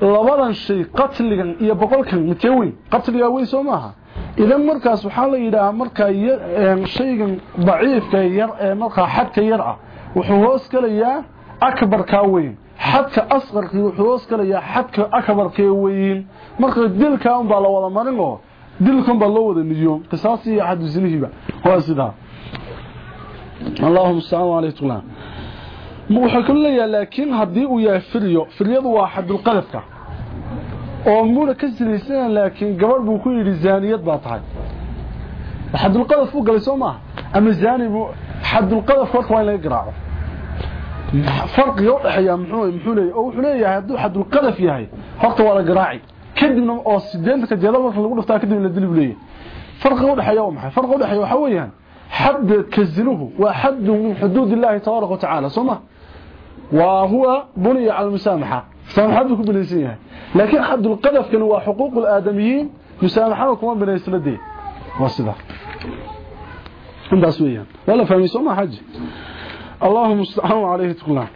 labadan shay qatligan iyo boqolkan mitee weyn qatliga weyn soo maaha? Idan markaas waxaa la yidhaahaa markaa shaygan daciifka yar ee markaa xadka yar ah wuxuu hoos gelayaa akbarka weyn. Xadka asqarkii wuxuu hoos gelayaa xadka akbarkee weyn. Marka dilka unbaa la wada marin oo dilkan baa loo wada niyo. Qisaasi iyo xadu zinihiiba waa sidaa oo muuna ka sinaysana laakiin gabadh buu ku yidhi zaaniyad baa tahay xadulqadaf buu galay soo maaha ama zaani buu xadulqadafka horta waa in laga garaaco farqiga u dhexeeya muxuu muxuu leeyahay oo wuxuu leeyahay hadduu xadulqadaf yahay horta waa la garaaci kadibna oo sideetanka jeedal marka lagu dhuftaa kadib la dili buu leeyahay farqiga u dhexeeya waa maxay farqiga u dhexeeya waxa weeyaan حد كزنه وحد من حدود الله تبارك وتعالى صمه وهو بني على المسامحة. مسامحة بنيسيها لكن حد القذف كان هو حقوق الآدميين مسامحة كمان بنيس لديه وصده عند أسويا ولا فهمي صمه حج اللهم استعانوا عليه تقولان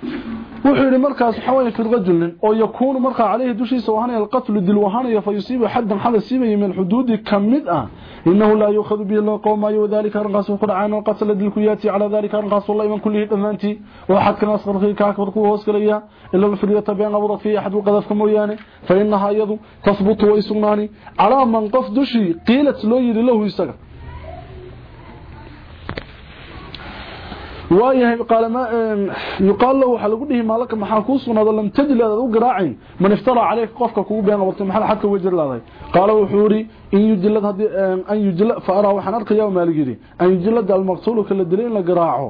وحيري مركز حوالي في الرجل أو يكون مركز عليه دوشي سوهاني القتل الدلوهاني فيصيب حدا حدا سيبه من الحدود كمد إنه لا يؤخذ به الله قوم ذلك أرنقص وقرعان وقتل دلك ياتي على ذلك أرنقص والله من كله دمانتي وحد كان أصغر فيه كاكبر كوه وسكريا إلا بفرية بين أبضت فيه أحد وقذف كموياني فإنها يضو تثبت ويسغناني على من قف دشي قيلت له يري له يسغر waayahay yuqaal lahu waxa lagu dhihi maalka maxaa ku sugnaaday lam tajil aad u garaacin man iftara alayka qofka kugu been wartay maxaa xadka wajir laaday qaala wuxuu yiri in yujilad hadii an yujila faara waxaan arkayaa maaligiri an yujilad al maqtul kala dilin la garaaco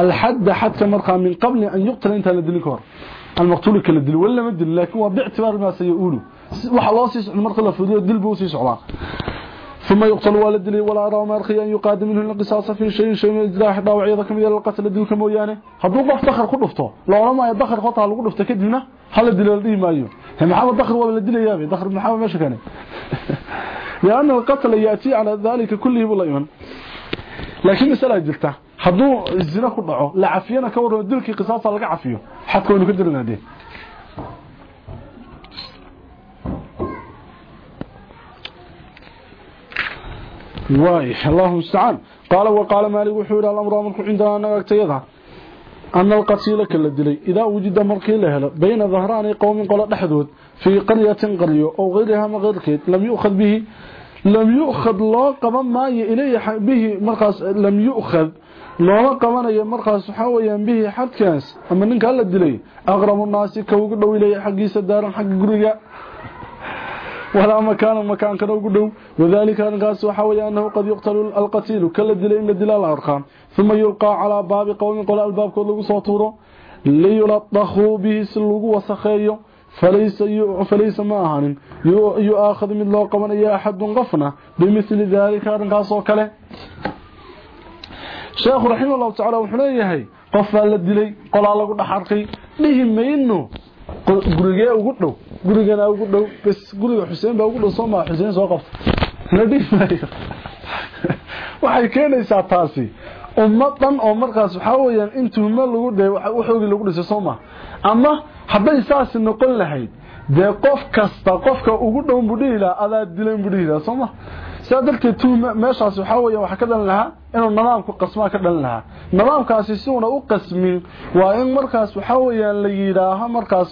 al hadd hadka marqa min qabl an yuqtal inta la dilin kor al maqtul kala dil wala ma dil laakiin waa bi'tibaar ma sayuulu waxa loo sii socdo marka la fudiyo dil buu sii socdaa ثم يقتل والدلي ولا أرى مرخي أن يقادم منه القصاص في شيء شيء من الجراح. داوعية كم إلى القتل دلك مويانه. هدو قف دخر قدفته لو ما يدخر خطها لو قدفته كدبنا هل الدليل الدين ما يو؟ هم محاول دخر ولا الدليل يابي دخر محاول ماشي كان لأن القتل يأتي على ذلك كله بالله يمن لكن مسألة جلتة. هدو الزنا كدعو لا عفينا كور دلك قصاصا لقى عفيه حتى كونه كدرنا دي. واي الله المستعان. قال وقال مالك وحور الأمر امرك عندنا نغتيدا أن القتيل كلا دلي إذا وجد مركي له بين ظهران قوم قال دحدود في قرية قرية أو غيرها ما غيركيد لم يؤخذ به لم يؤخذ لا قبا ما إليه به مرقاس لم يؤخذ looma qabanayo markaas waxaa weyaan bihi xadkaas ama ninkaa la dilay aqrabu naasi ka ugu dhow ilaya xaggiisa daaran walaa makaana makaankana ugu dhow. Wadaalika arrinkaas waxaa weya annahu qad yuqtalu alqatiilu kala dilay in la dilaa la arkaa uma yulqaa calaa baabi qowmin qole albaabkood lagu soo tuuro. Liyuladahuu bihi si lagu wasakheeyo. Falaysa ma ahanin yu-aakhad mid loo qabanayo axadun qofna bimili daalika arrinkaas oo kale. Sheekhu raxima llahu tacala wuxuu leeyahay qof baa la dilay qolaa lagu dhaxarqay dhihi mayno gurigee ugu dhow gurigana ugu dhow bs guriga xuseen baa ugu dhow soo maa xuseen soo qabta la maayo. Waxay keenaysaa taasi ummad dhan oo markaas waxaa weyaan in tuhmo lagu dhe waxoogii lagu dhisay soo maa ama hadday saasi noqon lahayd dee qof kasta qofka ugu dhown buu adaa dilan buu dhihi lahaa soo sidaa darteed tuhma meeshaas waxaa weya waxaa ka dhalan lahaa inuu nidaamku qasmaa ka dhalan lahaa. Nidaamkaasi si una u qasmin waa in markaas waxaa weyaan la yidhaaho markaas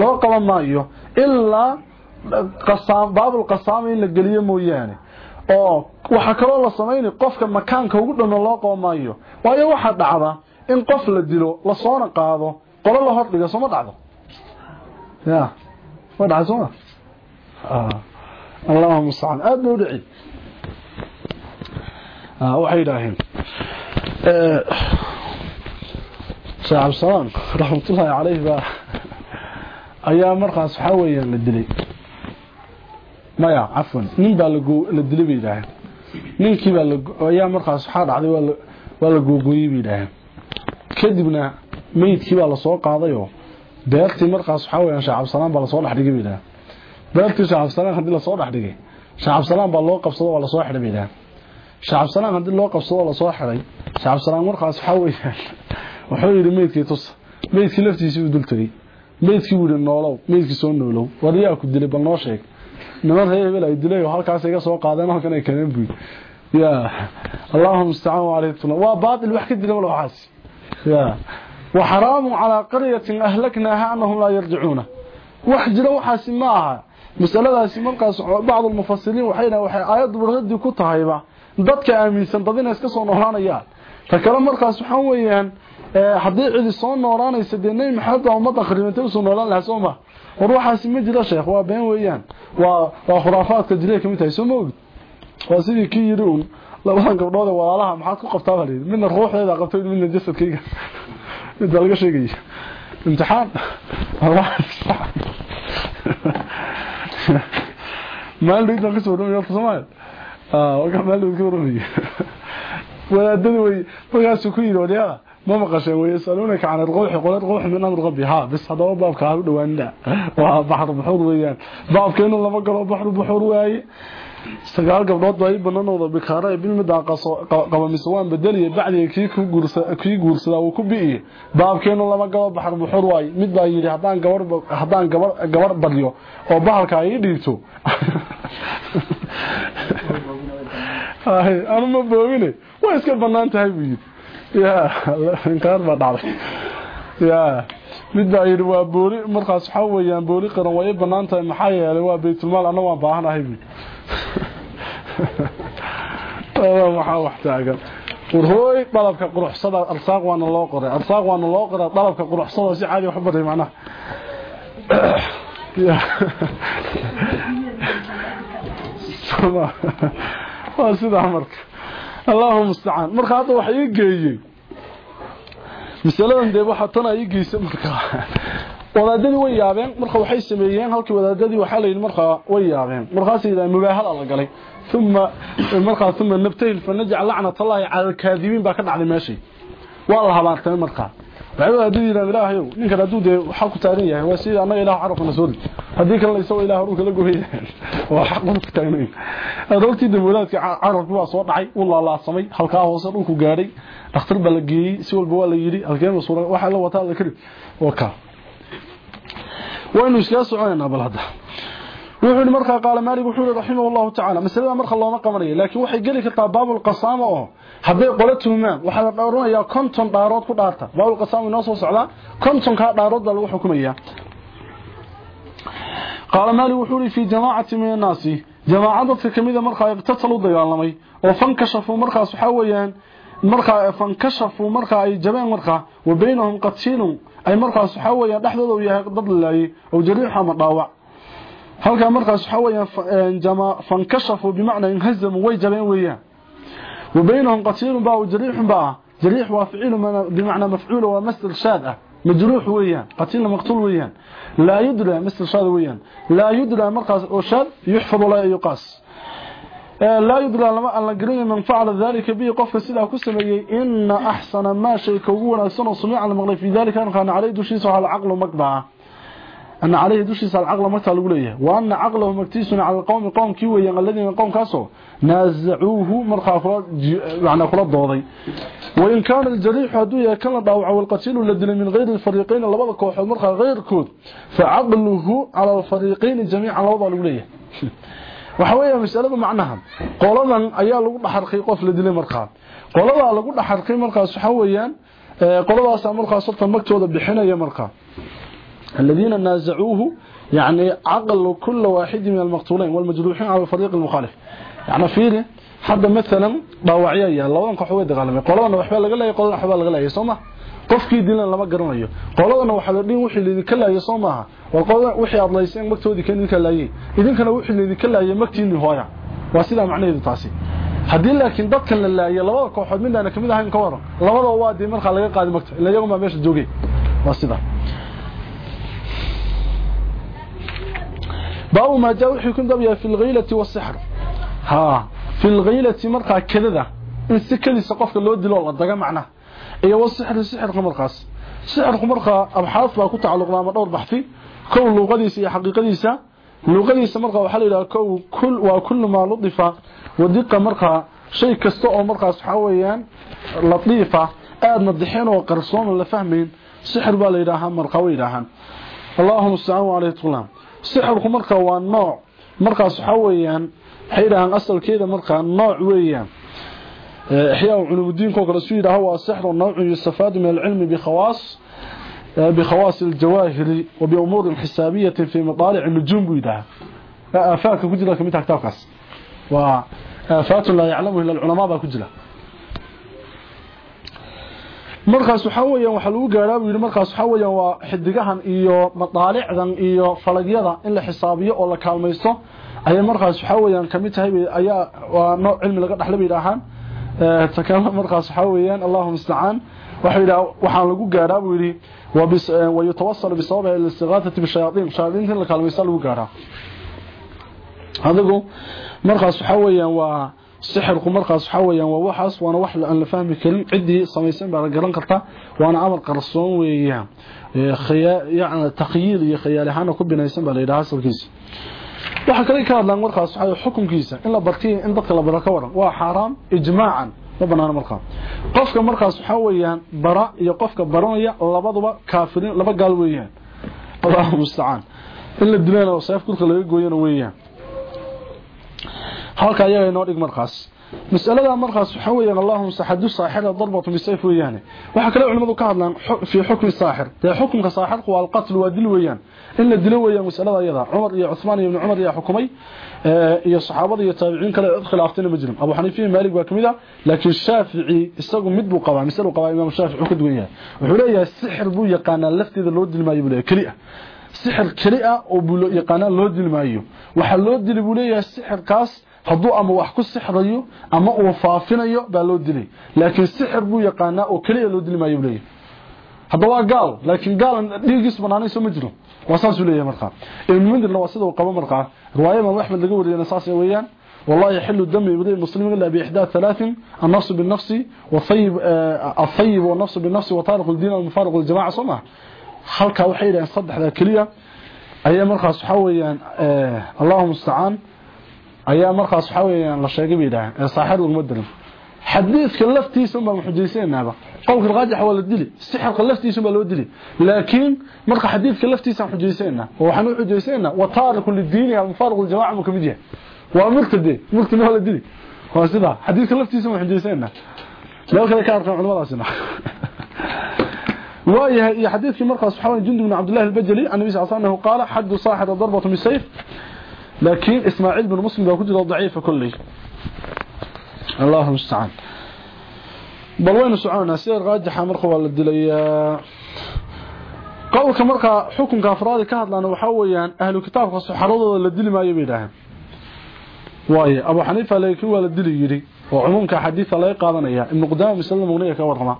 loo qaban maayo ilaa baabul qasaama in la geliyo mooyaane. Oo waxaa kaloo la samaynay qofka makaanka ugu dhowna loo qaban maayo. Waayo waxaa dhacda in qof la dilo lasoona qaado qolo la hordhiga sooma dhacdo? Ya ma dhacay sooma allahuma mustacaan aada loo dhici. Waxay yidhaaheen sheekh cabdisalaam raxmatullaahi caleyh baa ayaa markaas waxaa weeyaan la dilay. Maya cafwan. Nin baa la dilay bay yidhaaheen ninkii baa ayaa markaas waxaa dhacday waa la googooyey bay yidhaaheen kadibna meydkii baa la soo qaadayoo beertii markaas waxaa weyaan sheekh cabdisalaam baa la soo dhexdhigay bay yidhaaheen beertii sheekh cabdisalaam haddii la soo dhexdhigay sheekh cabdisalaam baa loo qabsado waa la soo xidhay bay yidhaaheen sheekh cabdisalaam haddii loo qabsado waa la soo xidhay. Sheekh cabdisalaam markaas waxaa weyaan wuxuu yidhi meydkii tusa meydkii laftiisii uu dul tegey. Meydkii noolow meydkii soo noolow. Wariyaa ku dilay bal noo sheeg. Niman reer hebel ay dilay oo halkaas iga soo qaadeen halkan ay keeneen buu ya wa alayhi sallam waa baadil wax ka dilay wala waxaas. Ya wa haramun ala qaryatin ahlaknaha annahum la yarji'una wax jira waxaas ma masaladaasi markaas bacd mufassiriin waxay aayadu burhadi ku tahayba. Dadka aaminsan dadina iska soo noolaanayaan. Ta kale markaas waxaan weeyaan haddii cidi soo noolaanaysa dee nebi maxamed baa ummadda khariimantay noolaan lahaa soo ma? War waxaasi ma jiro sheekh waa been weeyaan. Waa waa khuraafaadka jiray ka mid tahay soo ma waa sidii kii yidhi uun labadan gabdhood walaalaha maxaad ku qabtaa baa layidhi midna ruuxdeeda qabtay midna jasadkayga. Midbaa laga sheegaya. Imtixaan maalinta ka soo dhawaa Soomaal. Ah waxa maalinta ka warmay walaadadu way markaas ku yiri odayaga ma maqashay way salona ka anad qox qolad qox min amr qabbi ha bis hadaba baabka ha u dhawaanida waa baxr buxur weeyaan. Baabkeenu laba galo baxr buxur waaye sagaal gabdhood baa i bananooda bikaara ee bilmida qaba mise waan bedeliye bacdiga kii guursadaa wuu ku bi'iye baabkeenu laba gabo baxar buxur waaye. Mid baa yidhi haddaan gabar baryo oo bahalka ay ii dhiibto. Anu ma boobine. Way iska bannaan tahay buu yidhi. Qaar baa dhacday ya mid baa yiri waa booli. Markaas waxa weeyaan booli qaran way bannaan tahay maxaa yeelay waa baytulmaal ana waan baahanahay buu waxaa wax taagan. Dalabka quruxsada arsaaq waana loo qoray. Arsaaq waana loo qoray dalabka quruxsada si caadi wax u macnaha. Waa sidaa marka allahu mustacaan marka hadda waxa ii geeyey masaladan dee waxa tan ay geysay marka. Wadaadadii way yaabeen marka waxay sameeyeen halkii wadaadadii waxa la yiri marka way yaabeen. Markaas ilaa mubaahal la galay. Thumma marka thumma nabtahil fanaj'al la'natullahi 'ala al-kadhibin ba ka dhacday meeshii waa la habaartay marka maamud haddii yiraahdo ilaahayow ninkan hadduu dee xaq ku taagan yahay waa sida annaga ilaah carabka nasuul haddii kale isagoo ilaah runka la gooyay waa xaq ku taagnayn arogtii dawladka carabku waa soo dhacay uu laalaasamay halka hoose dhulku gaaray dhakhtar baa si walba waa la yiri halkeen masuul waxa la wataa la kari. Oo ka. Waynu iska soconaynaa bal hadda. Wuxuu markaa qaal maalik wuxuu rahimahu allah ta'ala masalada marka looma qabanayo laakiin waxay gali kartaa baabul qasaama oo قلتهم ما وحنا دورنا يا كنتم دارود كدارتا باب القصامة ناس وصعدا كنتم كدارود لو حكمية قال مالك وحول في جماعة من الناس جماعة في كميدة مرخى يقتصلوا ضيالمي وفنكشفوا مرخى سحويا markaa fankashafuu markaa ay jabeen markaa wa baynahum qatiilun ay markaas waxaa weeyaan dhexdooda uu yahay dad lalaayay oo jariix ama dhaawac halkaa markaas waxaa weeyaan fankashafuu bimacnaa inhazamu way jabeen weeyaan وبينهم قتيل باء وجريح باء جريح وافعيل بمعنى مفعول ومثل شاذة مجروح ويا. قتيل مقتول ويا. لا يدرى مثل شاذ ويا. لا يدرى مرقص أو شاذ يحفظ ولا يقاس. آه، لا يدرى لما أن القرية من فعل ذلك به قف سيدة كسر إن أحسن ما شيء كبورا سنة سمع المغرب في ذلك أن كان عليه دوشيس على العقل مقبعه أن عليه دوشيس العقل مقبعة الأولية وأن عقله مكتيس على القوم قوم كيويا الذين قوم كاسو. نازعوه مرخى معنى خلط ضوضي. وإن كان الجريح هدوية كان ضوع والقتيل الذين من غير الفريقين لبضا كوحد مرخى غير كود. فعقله على الفريقين جميعا الأولية waxa weeye mas'aladu macnaha qoladan ayaa lagu dhaxarqay qof la dilay markaa qolada lagu dhaxarqay markaas waxa weeyaan qoladaas markaas sabta magtooda bixinaya markaa الذين نازعوه يعني عقل كل واحد من المقتولين والمجروحين على الفريق المخالف يعني فيه حد مثلا ضاوعيه لبان قحوه دغالمay qoladana waxba laga leeyahay qoladana waxba laga leeyahay Soomaa qofkii dilan lama garanayo qoladana waxa la dhigay wixii lidin ka laayay Soomaa wal qolada wixii adlayseen magtoodi kan idin ka laayay idinkana wixii lidin ka laayay magtiini hooya waa sida macnaheedu taasi hadii laakiin dadkan la laayay labada kooxood midna kamid ahayn ka waran labada waa dii marka laga qaadi magto ila iyagu ma meesha joogay waa sida باو ما جاء وحي كن دبيا في الغيلة والسحر. ها في الغيلة مرقا كذذا إن سكلي سقفك اللي ودي لولا دقا معنى إيه والسحر السحر قمرقاس سحر قمرقى أبحاث ما كنت على غلامة أور بحثي. كون لغليس يا حقيق ليسا لغليس مرقى وحل إلى كو كل وكل ما لطفة ودقة مرقى شيء كستوء مرقى سحويا لطيفة. قاد نضحين وقرصون اللي فهمين. سحر بالإلهام مرقى وإلهام. اللهم السلام عليكم. sixirku marka waa nooc. Markaas waxa weeyaan waxay yidhaahaan asalkeeda markaa nooc weeyaan. Eh, Ixyaa culuumudiinko kale su yidhaaha waa sixru nawcun yustafaadu min alcilmi bikhawaas eh, bikhawaas aljawaahiri wa biumuurin xisaabiyatin fii madaalic nujuum buu yidhaaha aafaadka ku jira ka mid taha kitaabkaas. Waa aafaatun laa yaclamuhu ila alculamaa ku jira markaas waxa weeyaan waxa lagu gaaraa wiil markaas waxa weeyaan waa xidigahan iyo mataalicdan iyo falagyada in la xisaabiyo oo la kaalmaysto ayaa markaas waxa weeyaan ka mid tahay ayaa waa nooc cilmi laga dhaxlay bidaahan takama markaas waxa weeyaan Allahu musta'an waxa ila waxaan lagu gaaraa buu yiri wa yatawassal bi sabab al-istighathati bi shayatin shayatin la kalmaysa lagu gaaraa. Hadagu markaas waxa weeyaan waa sixirku markaas waxa weeyaan waa waxaas waana wax aan la fahmi karin. Cidii sameeysan baa garan karta waana amal qarsoon weeyaan. Khiyaa yaani taqyiid iyo khiyaalahaan ku binaysan baa leeyahay asalkiisa. Waxa kale ka hadlaan markaas waxa xukunkiisa in la bartiyo in dadka la baro ka waran. Waa xaraam ijmaacan ma banaana markaa. Qofka markaas waxa weeyaan bara iyo qofka baranaya labaduba kaafiriin laba gaal weeyaan. Allahu musta'an in la dilayna oo sayf kulka laga gooyana weeyaan halka ayaga inoo dhig markaas mas'alada markaas waxa weeyaan Allahu sahadu saahira darbatu bisayf weeyaan waxa kale culimadu ka hadlaan fi xukmi saahir taa xukunka saahirku waa qatl waa dil weeyaan in la dilo weeyaan mas'alada ayada Umar iyo Uthman ibn Umar ayaa xukumay iyo saxaabada iyo taabiciin kale khilaaftina ma jirin Abu Hanifa iyo Malik waa kamida laakiin Shafi'i isagu mid buu qabaa misal qabaa Imam Shafi'i ku duwan yahay wuxuu leeyahay sixir buu yaqaana lafteeda loo dilmaayo buu leeyahay kaliya sixir kaliya oo buu yaqaana loo dilmaayo waxa loo dili buu leeyahay sixirkaas hadduu ama wax ku sixrayo ama uu faafinayo baa loo dilay laakiin sixir buu yaqaanaa oo kaliya loo dili maayo leeyahay hadda waa gaal laakiin gaal dhiigiis banaanayso ma jiro waa saas uu leeyahay markaa ibn mundirna waa sida uu qabo markaa riwaayada Imam Ahmad laga wariyay saas weeyaan والله يحل الدم يبدي المسلم الا باحدى ثلاث النفس بالنفس والطيب الطيب والنفس بالنفس وطارق الدين والمفارق الجماعه صمه halka waxay yiraahdeen saddexda kaliya ayaa markaas waxa weeyaan ee Allahu musta'an ayaa markaas waxa weeyaan la sheegay biidaa ee saaxir lagu madarin xadiiska laftiisa ma xujaysanaba qowlka raajax wala dili sixirka laftiisa ma loo dili laakiin marka xadiiska laftiisa xujaysana waxaan u xujaysana wa taariku lidiin ya mufariq aljamaa ma kamid yahay waa murtadi murtadi wala dili waa sida xadiiska laftiisa ma xujaysana loo kale ka arkaan culimadaasina waayahay iyo markaas waxa weeyaan jundub ibn abdullah al-bajali annabi sallallahu alayhi wasallam qala hadd sahir darbatu bisayf لكن إسماعيل بن مسلم بأكدر ضعيف كله. الله مستعان بل وين سعانا سير غاجح مرخوة للدلية قول كمرقى حكم كافرادي كهد لأنه حويا يعني أهل كتاب قصوا حرودة للدلية ما يبيدها وهي أبو حنيفة ليكوة للدلية وعموم كحديثة ليقاذنية ابن قدام مسلم ونية كورغمة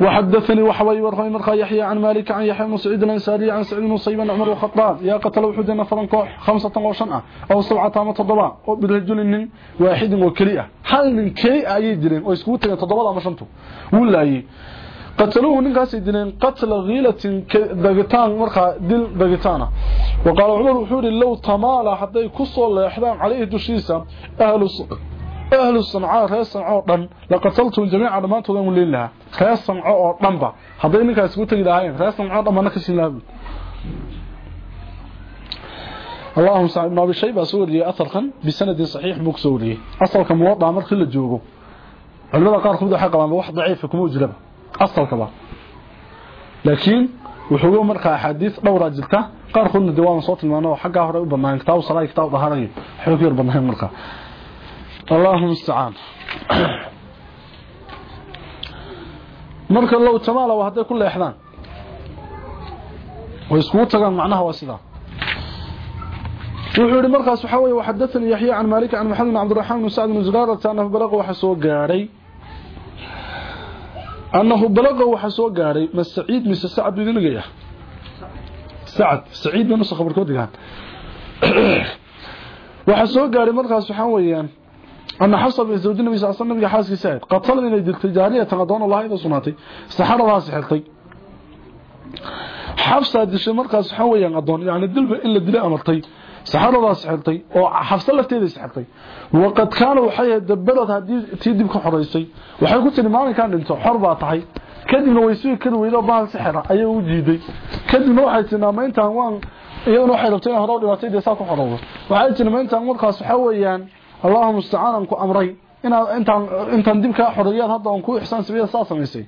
وحدثني وحوي ورقم مرقى يحيى عن مالك عن يحيى بن سعيد الانصاري عن سعيد بن صيب عمر الخطاب. يا قتل وحد نفرا كوح خمسة وشنعة أو سبعة تامة تضبع. برجل من واحد وكريئة هل من كريئة أي دلين ويسكوتين تضبع ما شنتو ولا أي. قتلوه نقاس دلين قتل غيلة دقتان مرقى دل دقتانا وقال عمر وحوري لو تمالى حتى أهل الصنعاء رئيس صنعاء دن لقتلتهم جميعا ما تضمن لله. رئيس صنعاء دنبا هذا إنك أسكوت إلهين رئيس صنعاء نكس الله اللهم صعب ابن أبي شيبة سوري أثرقا بسند صحيح بوك سوري. أصل كموضع مرخ اللي جوغو علماء قال خذوا حقا ما واحد ضعيف كمو جلب أصل كبا. لكن وحوغو مرخا أحاديث دورة جلتا قال خذنا دوام صوت المعنى وحقا هرأي بناين كتاب صلاة كتاب ظهرين حوكير بناين مرخا اللهم استعان marka low tamaala waa haday ku leexdaan way isku tagaan macnaha waa sida wuxuu yiri markaas waxa weeye waxadathani yahya an malik an muhammad ibn abdurrahman ibn sa'd ibn zurara taana balaqa waxa soo gaaray annahu balaqa waxa soo gaaray mas'id mis sa'd ibn nagaya sa'd sa'id ibn nusakh barkoodigan waxa soo gaaray markaas waxa weeyaan أن حصل من زوج النبي صلى الله عليه وسلم حاسك سعد قتل من يدلت جارية تغضون الله إذا صناتي سحر الله سحرتي. حفصة دشي مركز حويا غضون يعني الدلب إلا الدلاء أمرتي. سحر الله سحرتي وحفصة لفتيدي سحرتي. وقد كانوا حيا دبلت هذه تيدي بكم حريسي وحي قلت لي مالي كان انتو حربة طحي sii kari weydo bahal sixira ayay u jiiday kadibna waxay tinaama intaan waan iyaduna waxay rabtay in hore u dhibaatay dee saa ku xorowdo waxay tinaama intaan markaas waxa weeyaan allahumma ista'anan ku amray. Inaan intaan intaan dib ka xoriyaan hadda aan ku ihsaan sameeyay saa sameysay.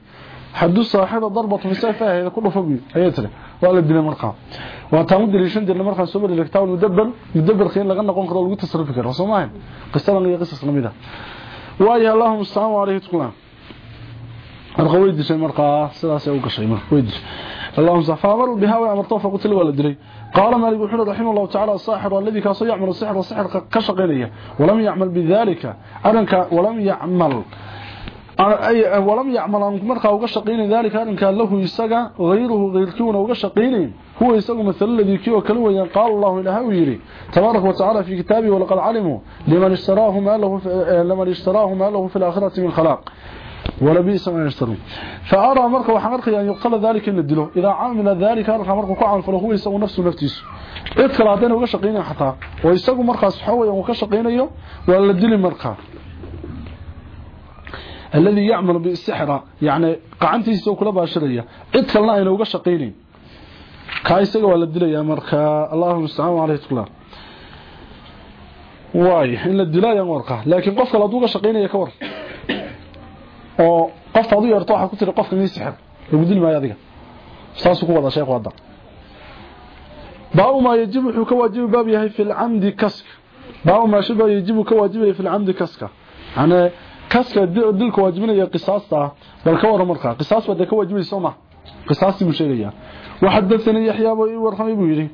Haddu saaxiba darbatu fi sayfaha ku dhufo bi ayatri waa la dilay marqa waa taamud dilishan dirna marqan soo baraagtaa oo mudabbar mudabbar khiin laga noqon karo lagu tasarrufi karo Soomaaliya qisadan iyo qisas lamida waa ya allahumma ista'an wa alayhi tuqlan marqa way dishay marqa sidaas ay u gashay marqa way dishay allahumma safaamar biha wa amartu fa qutli wala dilay. قال مالك بن رحمه الله تعالى الساحر الذي كان يعمل السحر والسحر كشقينيه ولم يعمل بذلك. أرنك ولم يعمل. أي ولم يعمل. مرقا uga ذلك أرنك له يسغى غيره غير كونه uga shaqeyn هو يسغى مثل الذي كيو كل وين قال الله له ويري تبارك وتعالى في كتابه ولقد علموا لمن اشتراه ما له لمن اشتراه ما له في الآخرة من خلاق. ولا بيس ما يشترون. فأرى مركه وحن أرقي أن يقتل ذلك إن الدلو. إذا عمل ذلك أرقى مركه كعن فله يسوي نفسه نفتيس إذكر هذين وكشقين حتى. ويسوي مركه سحوه وكشقين أيه ولا الدل مركه الذي يعمل بالسحر يعني قعنتي سو كلا باشريه cid kalena ayna uga shaqeyneen ka isaga waa la dilaya marka Allahu musta'an alayhi taqala waay in la dilaya marka laakiin qof kale aduga shaqeynaya ka war oo qof adu yarto waxa ku tiri qofka in sixir lagu dilmaayo adiga saas ku wada sheekh wada baaw ma yajibu wuxuu ka waajibi baab yahay fil amdi kask baaw ma shiba yajibu ka waajibi fil amdi kaska ana kaska dilka waajibinaya qisaasta bal ka waran marka qisaas wada ka waajibayso ma qisaasti buu sheegaya وحدثني يحيى ورحمه بيري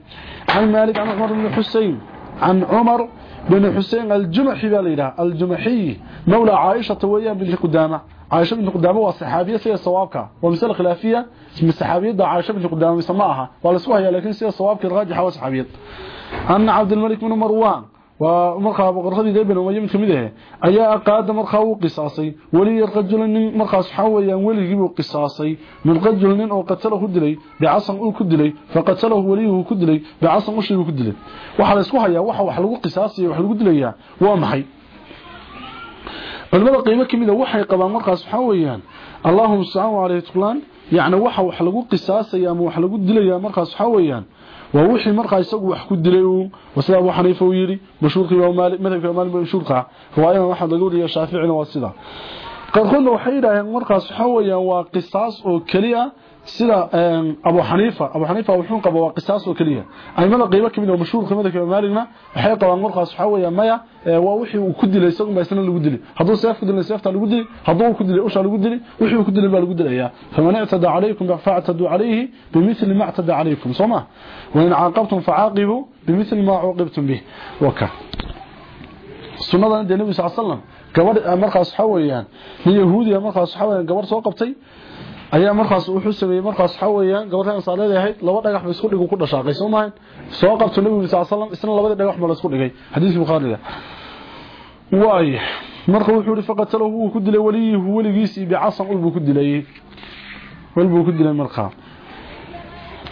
عن مالك عن عمر بن حسين عن عمر بن حسين الجمحي بالإله الجمحي مولى عائشة ويا بن قدامة عائشة بن قدامة والصحابية سيئة صوابك. ومثال خلافية من الصحابية عائشة بن قدامة يسمعها والسواهية لكن سيئة صوابك الراجحة والصحابية أن عبد الملك بن مروان ومرخا بقرخدي دبن وما يمكن مده ايا قاد مرخا وقصاصي ولي الرجل من مرخا سحويا ولي قصاصي. من رجل من أو قتله دلي بعصم أو كدلي. فقتله وليه كدلي بعصم وشي كدلي. waxa la isku hayaa waxa wax lagu qisaasiyo wax lagu culimada qiimo kamida waxay qabaan markaas waxa weeyaan Allahumma salli alayhi tuqlan yaani waxa wax lagu qisaasaya ama wax lagu dilayaa markaas waxa weeyaan waa wixii markaa isagu wax ku dilay uu wasida Abu Hanifa uu mashhuurkii waa maali madhabka maali mashhuurka riwaayada waxa laga wariyaa Shaafiicina waa sida. Qarqoodna waxay yiraahdeen markaas waxa weeyaan waa qisaas oo kaliya sida abu xaniifa abu xaniifa wuxuu qaba waa qisaas oo kaliya aymada qaybo kamid oo mashhuur kamid ah maaligna waxay qabaan markaas waxa weeye maya waa wixii uu ku dilay isagu ma isna lagu dilay haduu seef ku dilay seefta lagu dilay haduu ku dilay usha lagu dilay wixii uu ku dilay baa lagu dilaya faman i'tada alaykum fa'tadu alayhi bimithli ma i'tada alaykum soma wa in aqabtum fa'aqibu bimithli ma uqibtum bih waka sunnada nabi sallallahu alayhi wasallam gabadh markaas waxa weeyaan yahuudiya markaas waxa weeyaan gabadh soo qabtay ayaa markaas wuxuu sameeyay markaas waxa weeyaan gabadhan saaleed ahayd laba dhagax isku dhig ku dhashaaqay soo soo qabto nabiga sallallahu isna labada dhagax ma la isku dhigay. Xadiis bukhari waay marka wuxuu yiri faqatalahu uu ku dilay waliyihi waligiisi bi casan ul buu ku dilay. Wal buu ku dilay marka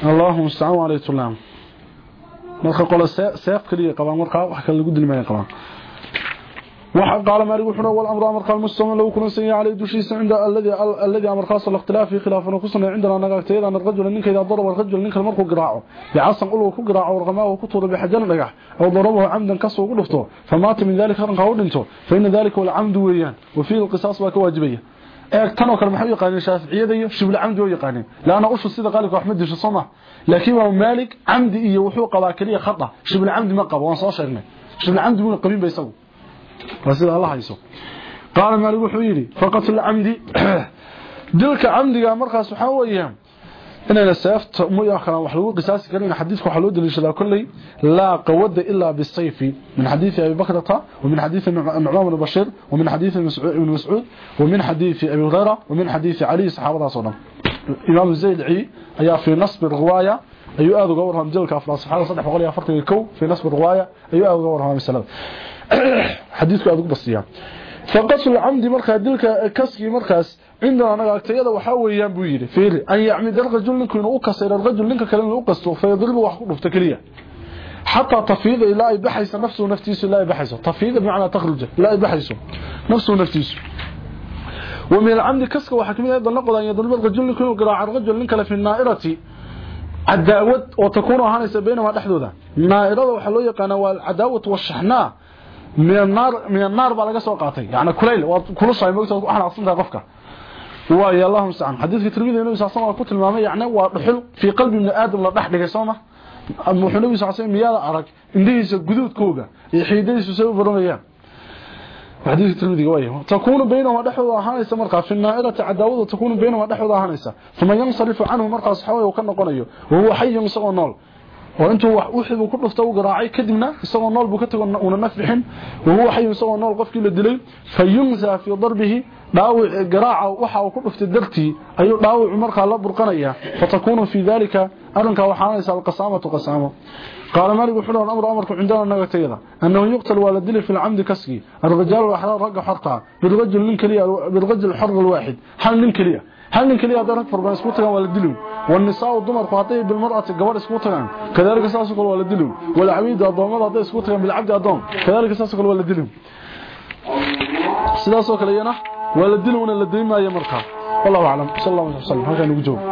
Allahumma salli alayhi wasallam marka qolo seef kaliya qabaan marka wax kale lagu dilmay qabaan وحق قال مالك وحنا والأمر أمر قال مستمر لو كنا سن عليه دشي عند الذي الذي أمر خاص الاختلاف في خلافنا خصنا عندنا نغاغتيد ان الرجل منك إذا ضرب الرجل منك كان قراعه. بعصا قلو كو قراعه ورقماه بحجر تورب أو ضربه عمدا كسو غدفته فما من ذلك ان قاودنته فإن ذلك العمد ويان. وفي القصاص ما كواجبيه اكتنوا كلمة حبيب قال الشافعية دي شبل عمد ويقانين لأنا أشو السيدة قال لك أحمد ديش الصمح لكن أبو مالك عمد إيه وحوق باكرية خطأ. شبل العمد ما قبل. وانصاش أرنا شبل العمد من القبيل بيسوي. رسول الله حيسو قال ما مالك حويري فقط العمد. دلك عمدي أمرك سبحانه وإيام إن أنا سيفت مو يأخر عن وحلوه قساسي كان من حديثك وحلوه دليش لا كله. قود إلا بالصيف من حديث أبي بكرة ومن حديث النعوام البشر ومن حديث ابن مسعود ومن حديث أبي غيرة ومن حديث علي صحابة صلى إمام الزيد عي أي في نصب الغواية أي أذو قورهم جلك أفلا صحابة صلى الله عليه وسلم في نصب الغواية أي أذو قورهم السلام. حديثك أدق بسيا فقص العمد مرخا دلك كسي مرخاس. عندنا أنا اغتيدا وحا ويان بو يري. فيل ان يعمد يعني الرجل منك إنه كسر الرجل منك كلام لو قصته فيضرب واخ دفته حتى تفيض إلى اي نفسه نفسه لا يبحث تفيض بمعنى تخرج لا يبحث نفسه نفسه ومن العمد كسك وحكمه أيضا نقض أن يضرب الرجل منك غراع الرجل منك في النائرة. عداوت وتكون هانسة بينه ودخدوده نائره وحلو يقنا والعداوة والشحناء. من النار من النار baa laga soo qaatay yaani kuleyl waa kulushay moogta waxaan aqsantaa qofka waa ya Allahu subhanahu hadithka tirmidhi inuu saasan waa ku tilmaamay yaani waa dhuxul fi qalbi ibn aadam la dhaxdhigay sooma wuxuu nabi saasan miyada arag indhihiisa guduudkooga iyo xiidaysu soo baranayaan حديث الترمذي ويه تكون دحودا ahaanaysa marka fi naa'irati cadaawada تكون ahaanaysa thumma yansarifu anhu marka saxaway uu ka noqonayo oo hayyun isagoo nool وأنتو واح وحيد وكلفتا وقراعي كدمنا يسوى النول بكتك وننفح وهو حي يسوى النول قفك للدليل فينزى في ضربه داوي قراعة وحا وكلفت الدلتي أيو داوي عمرك الله برقنية فتكون في ذلك أرنك وحانيس القسامة قسامة قال مالك وحلو الأمر أمرك عندنا نغتيرا أنه يقتل والدل في العمد كسكي الرجال والحرار رقى حرطها بالرجل, بالرجل الحر الواحد حال منك هل من كليا دارك فربان اسكوتغا والدلو والنساء والضمر فاطيه بالمرأة قبل اسكوتغا كذلك أساس كل والدلو والعبيد الضمر هذا اسكوتغا بالعبد الضم. كذلك أساس كل والدلو sidaas oo kale yana wala diluna la deeymaayo marka wallahu a'lam sallallahu alayhi wasallam halka nagu joogo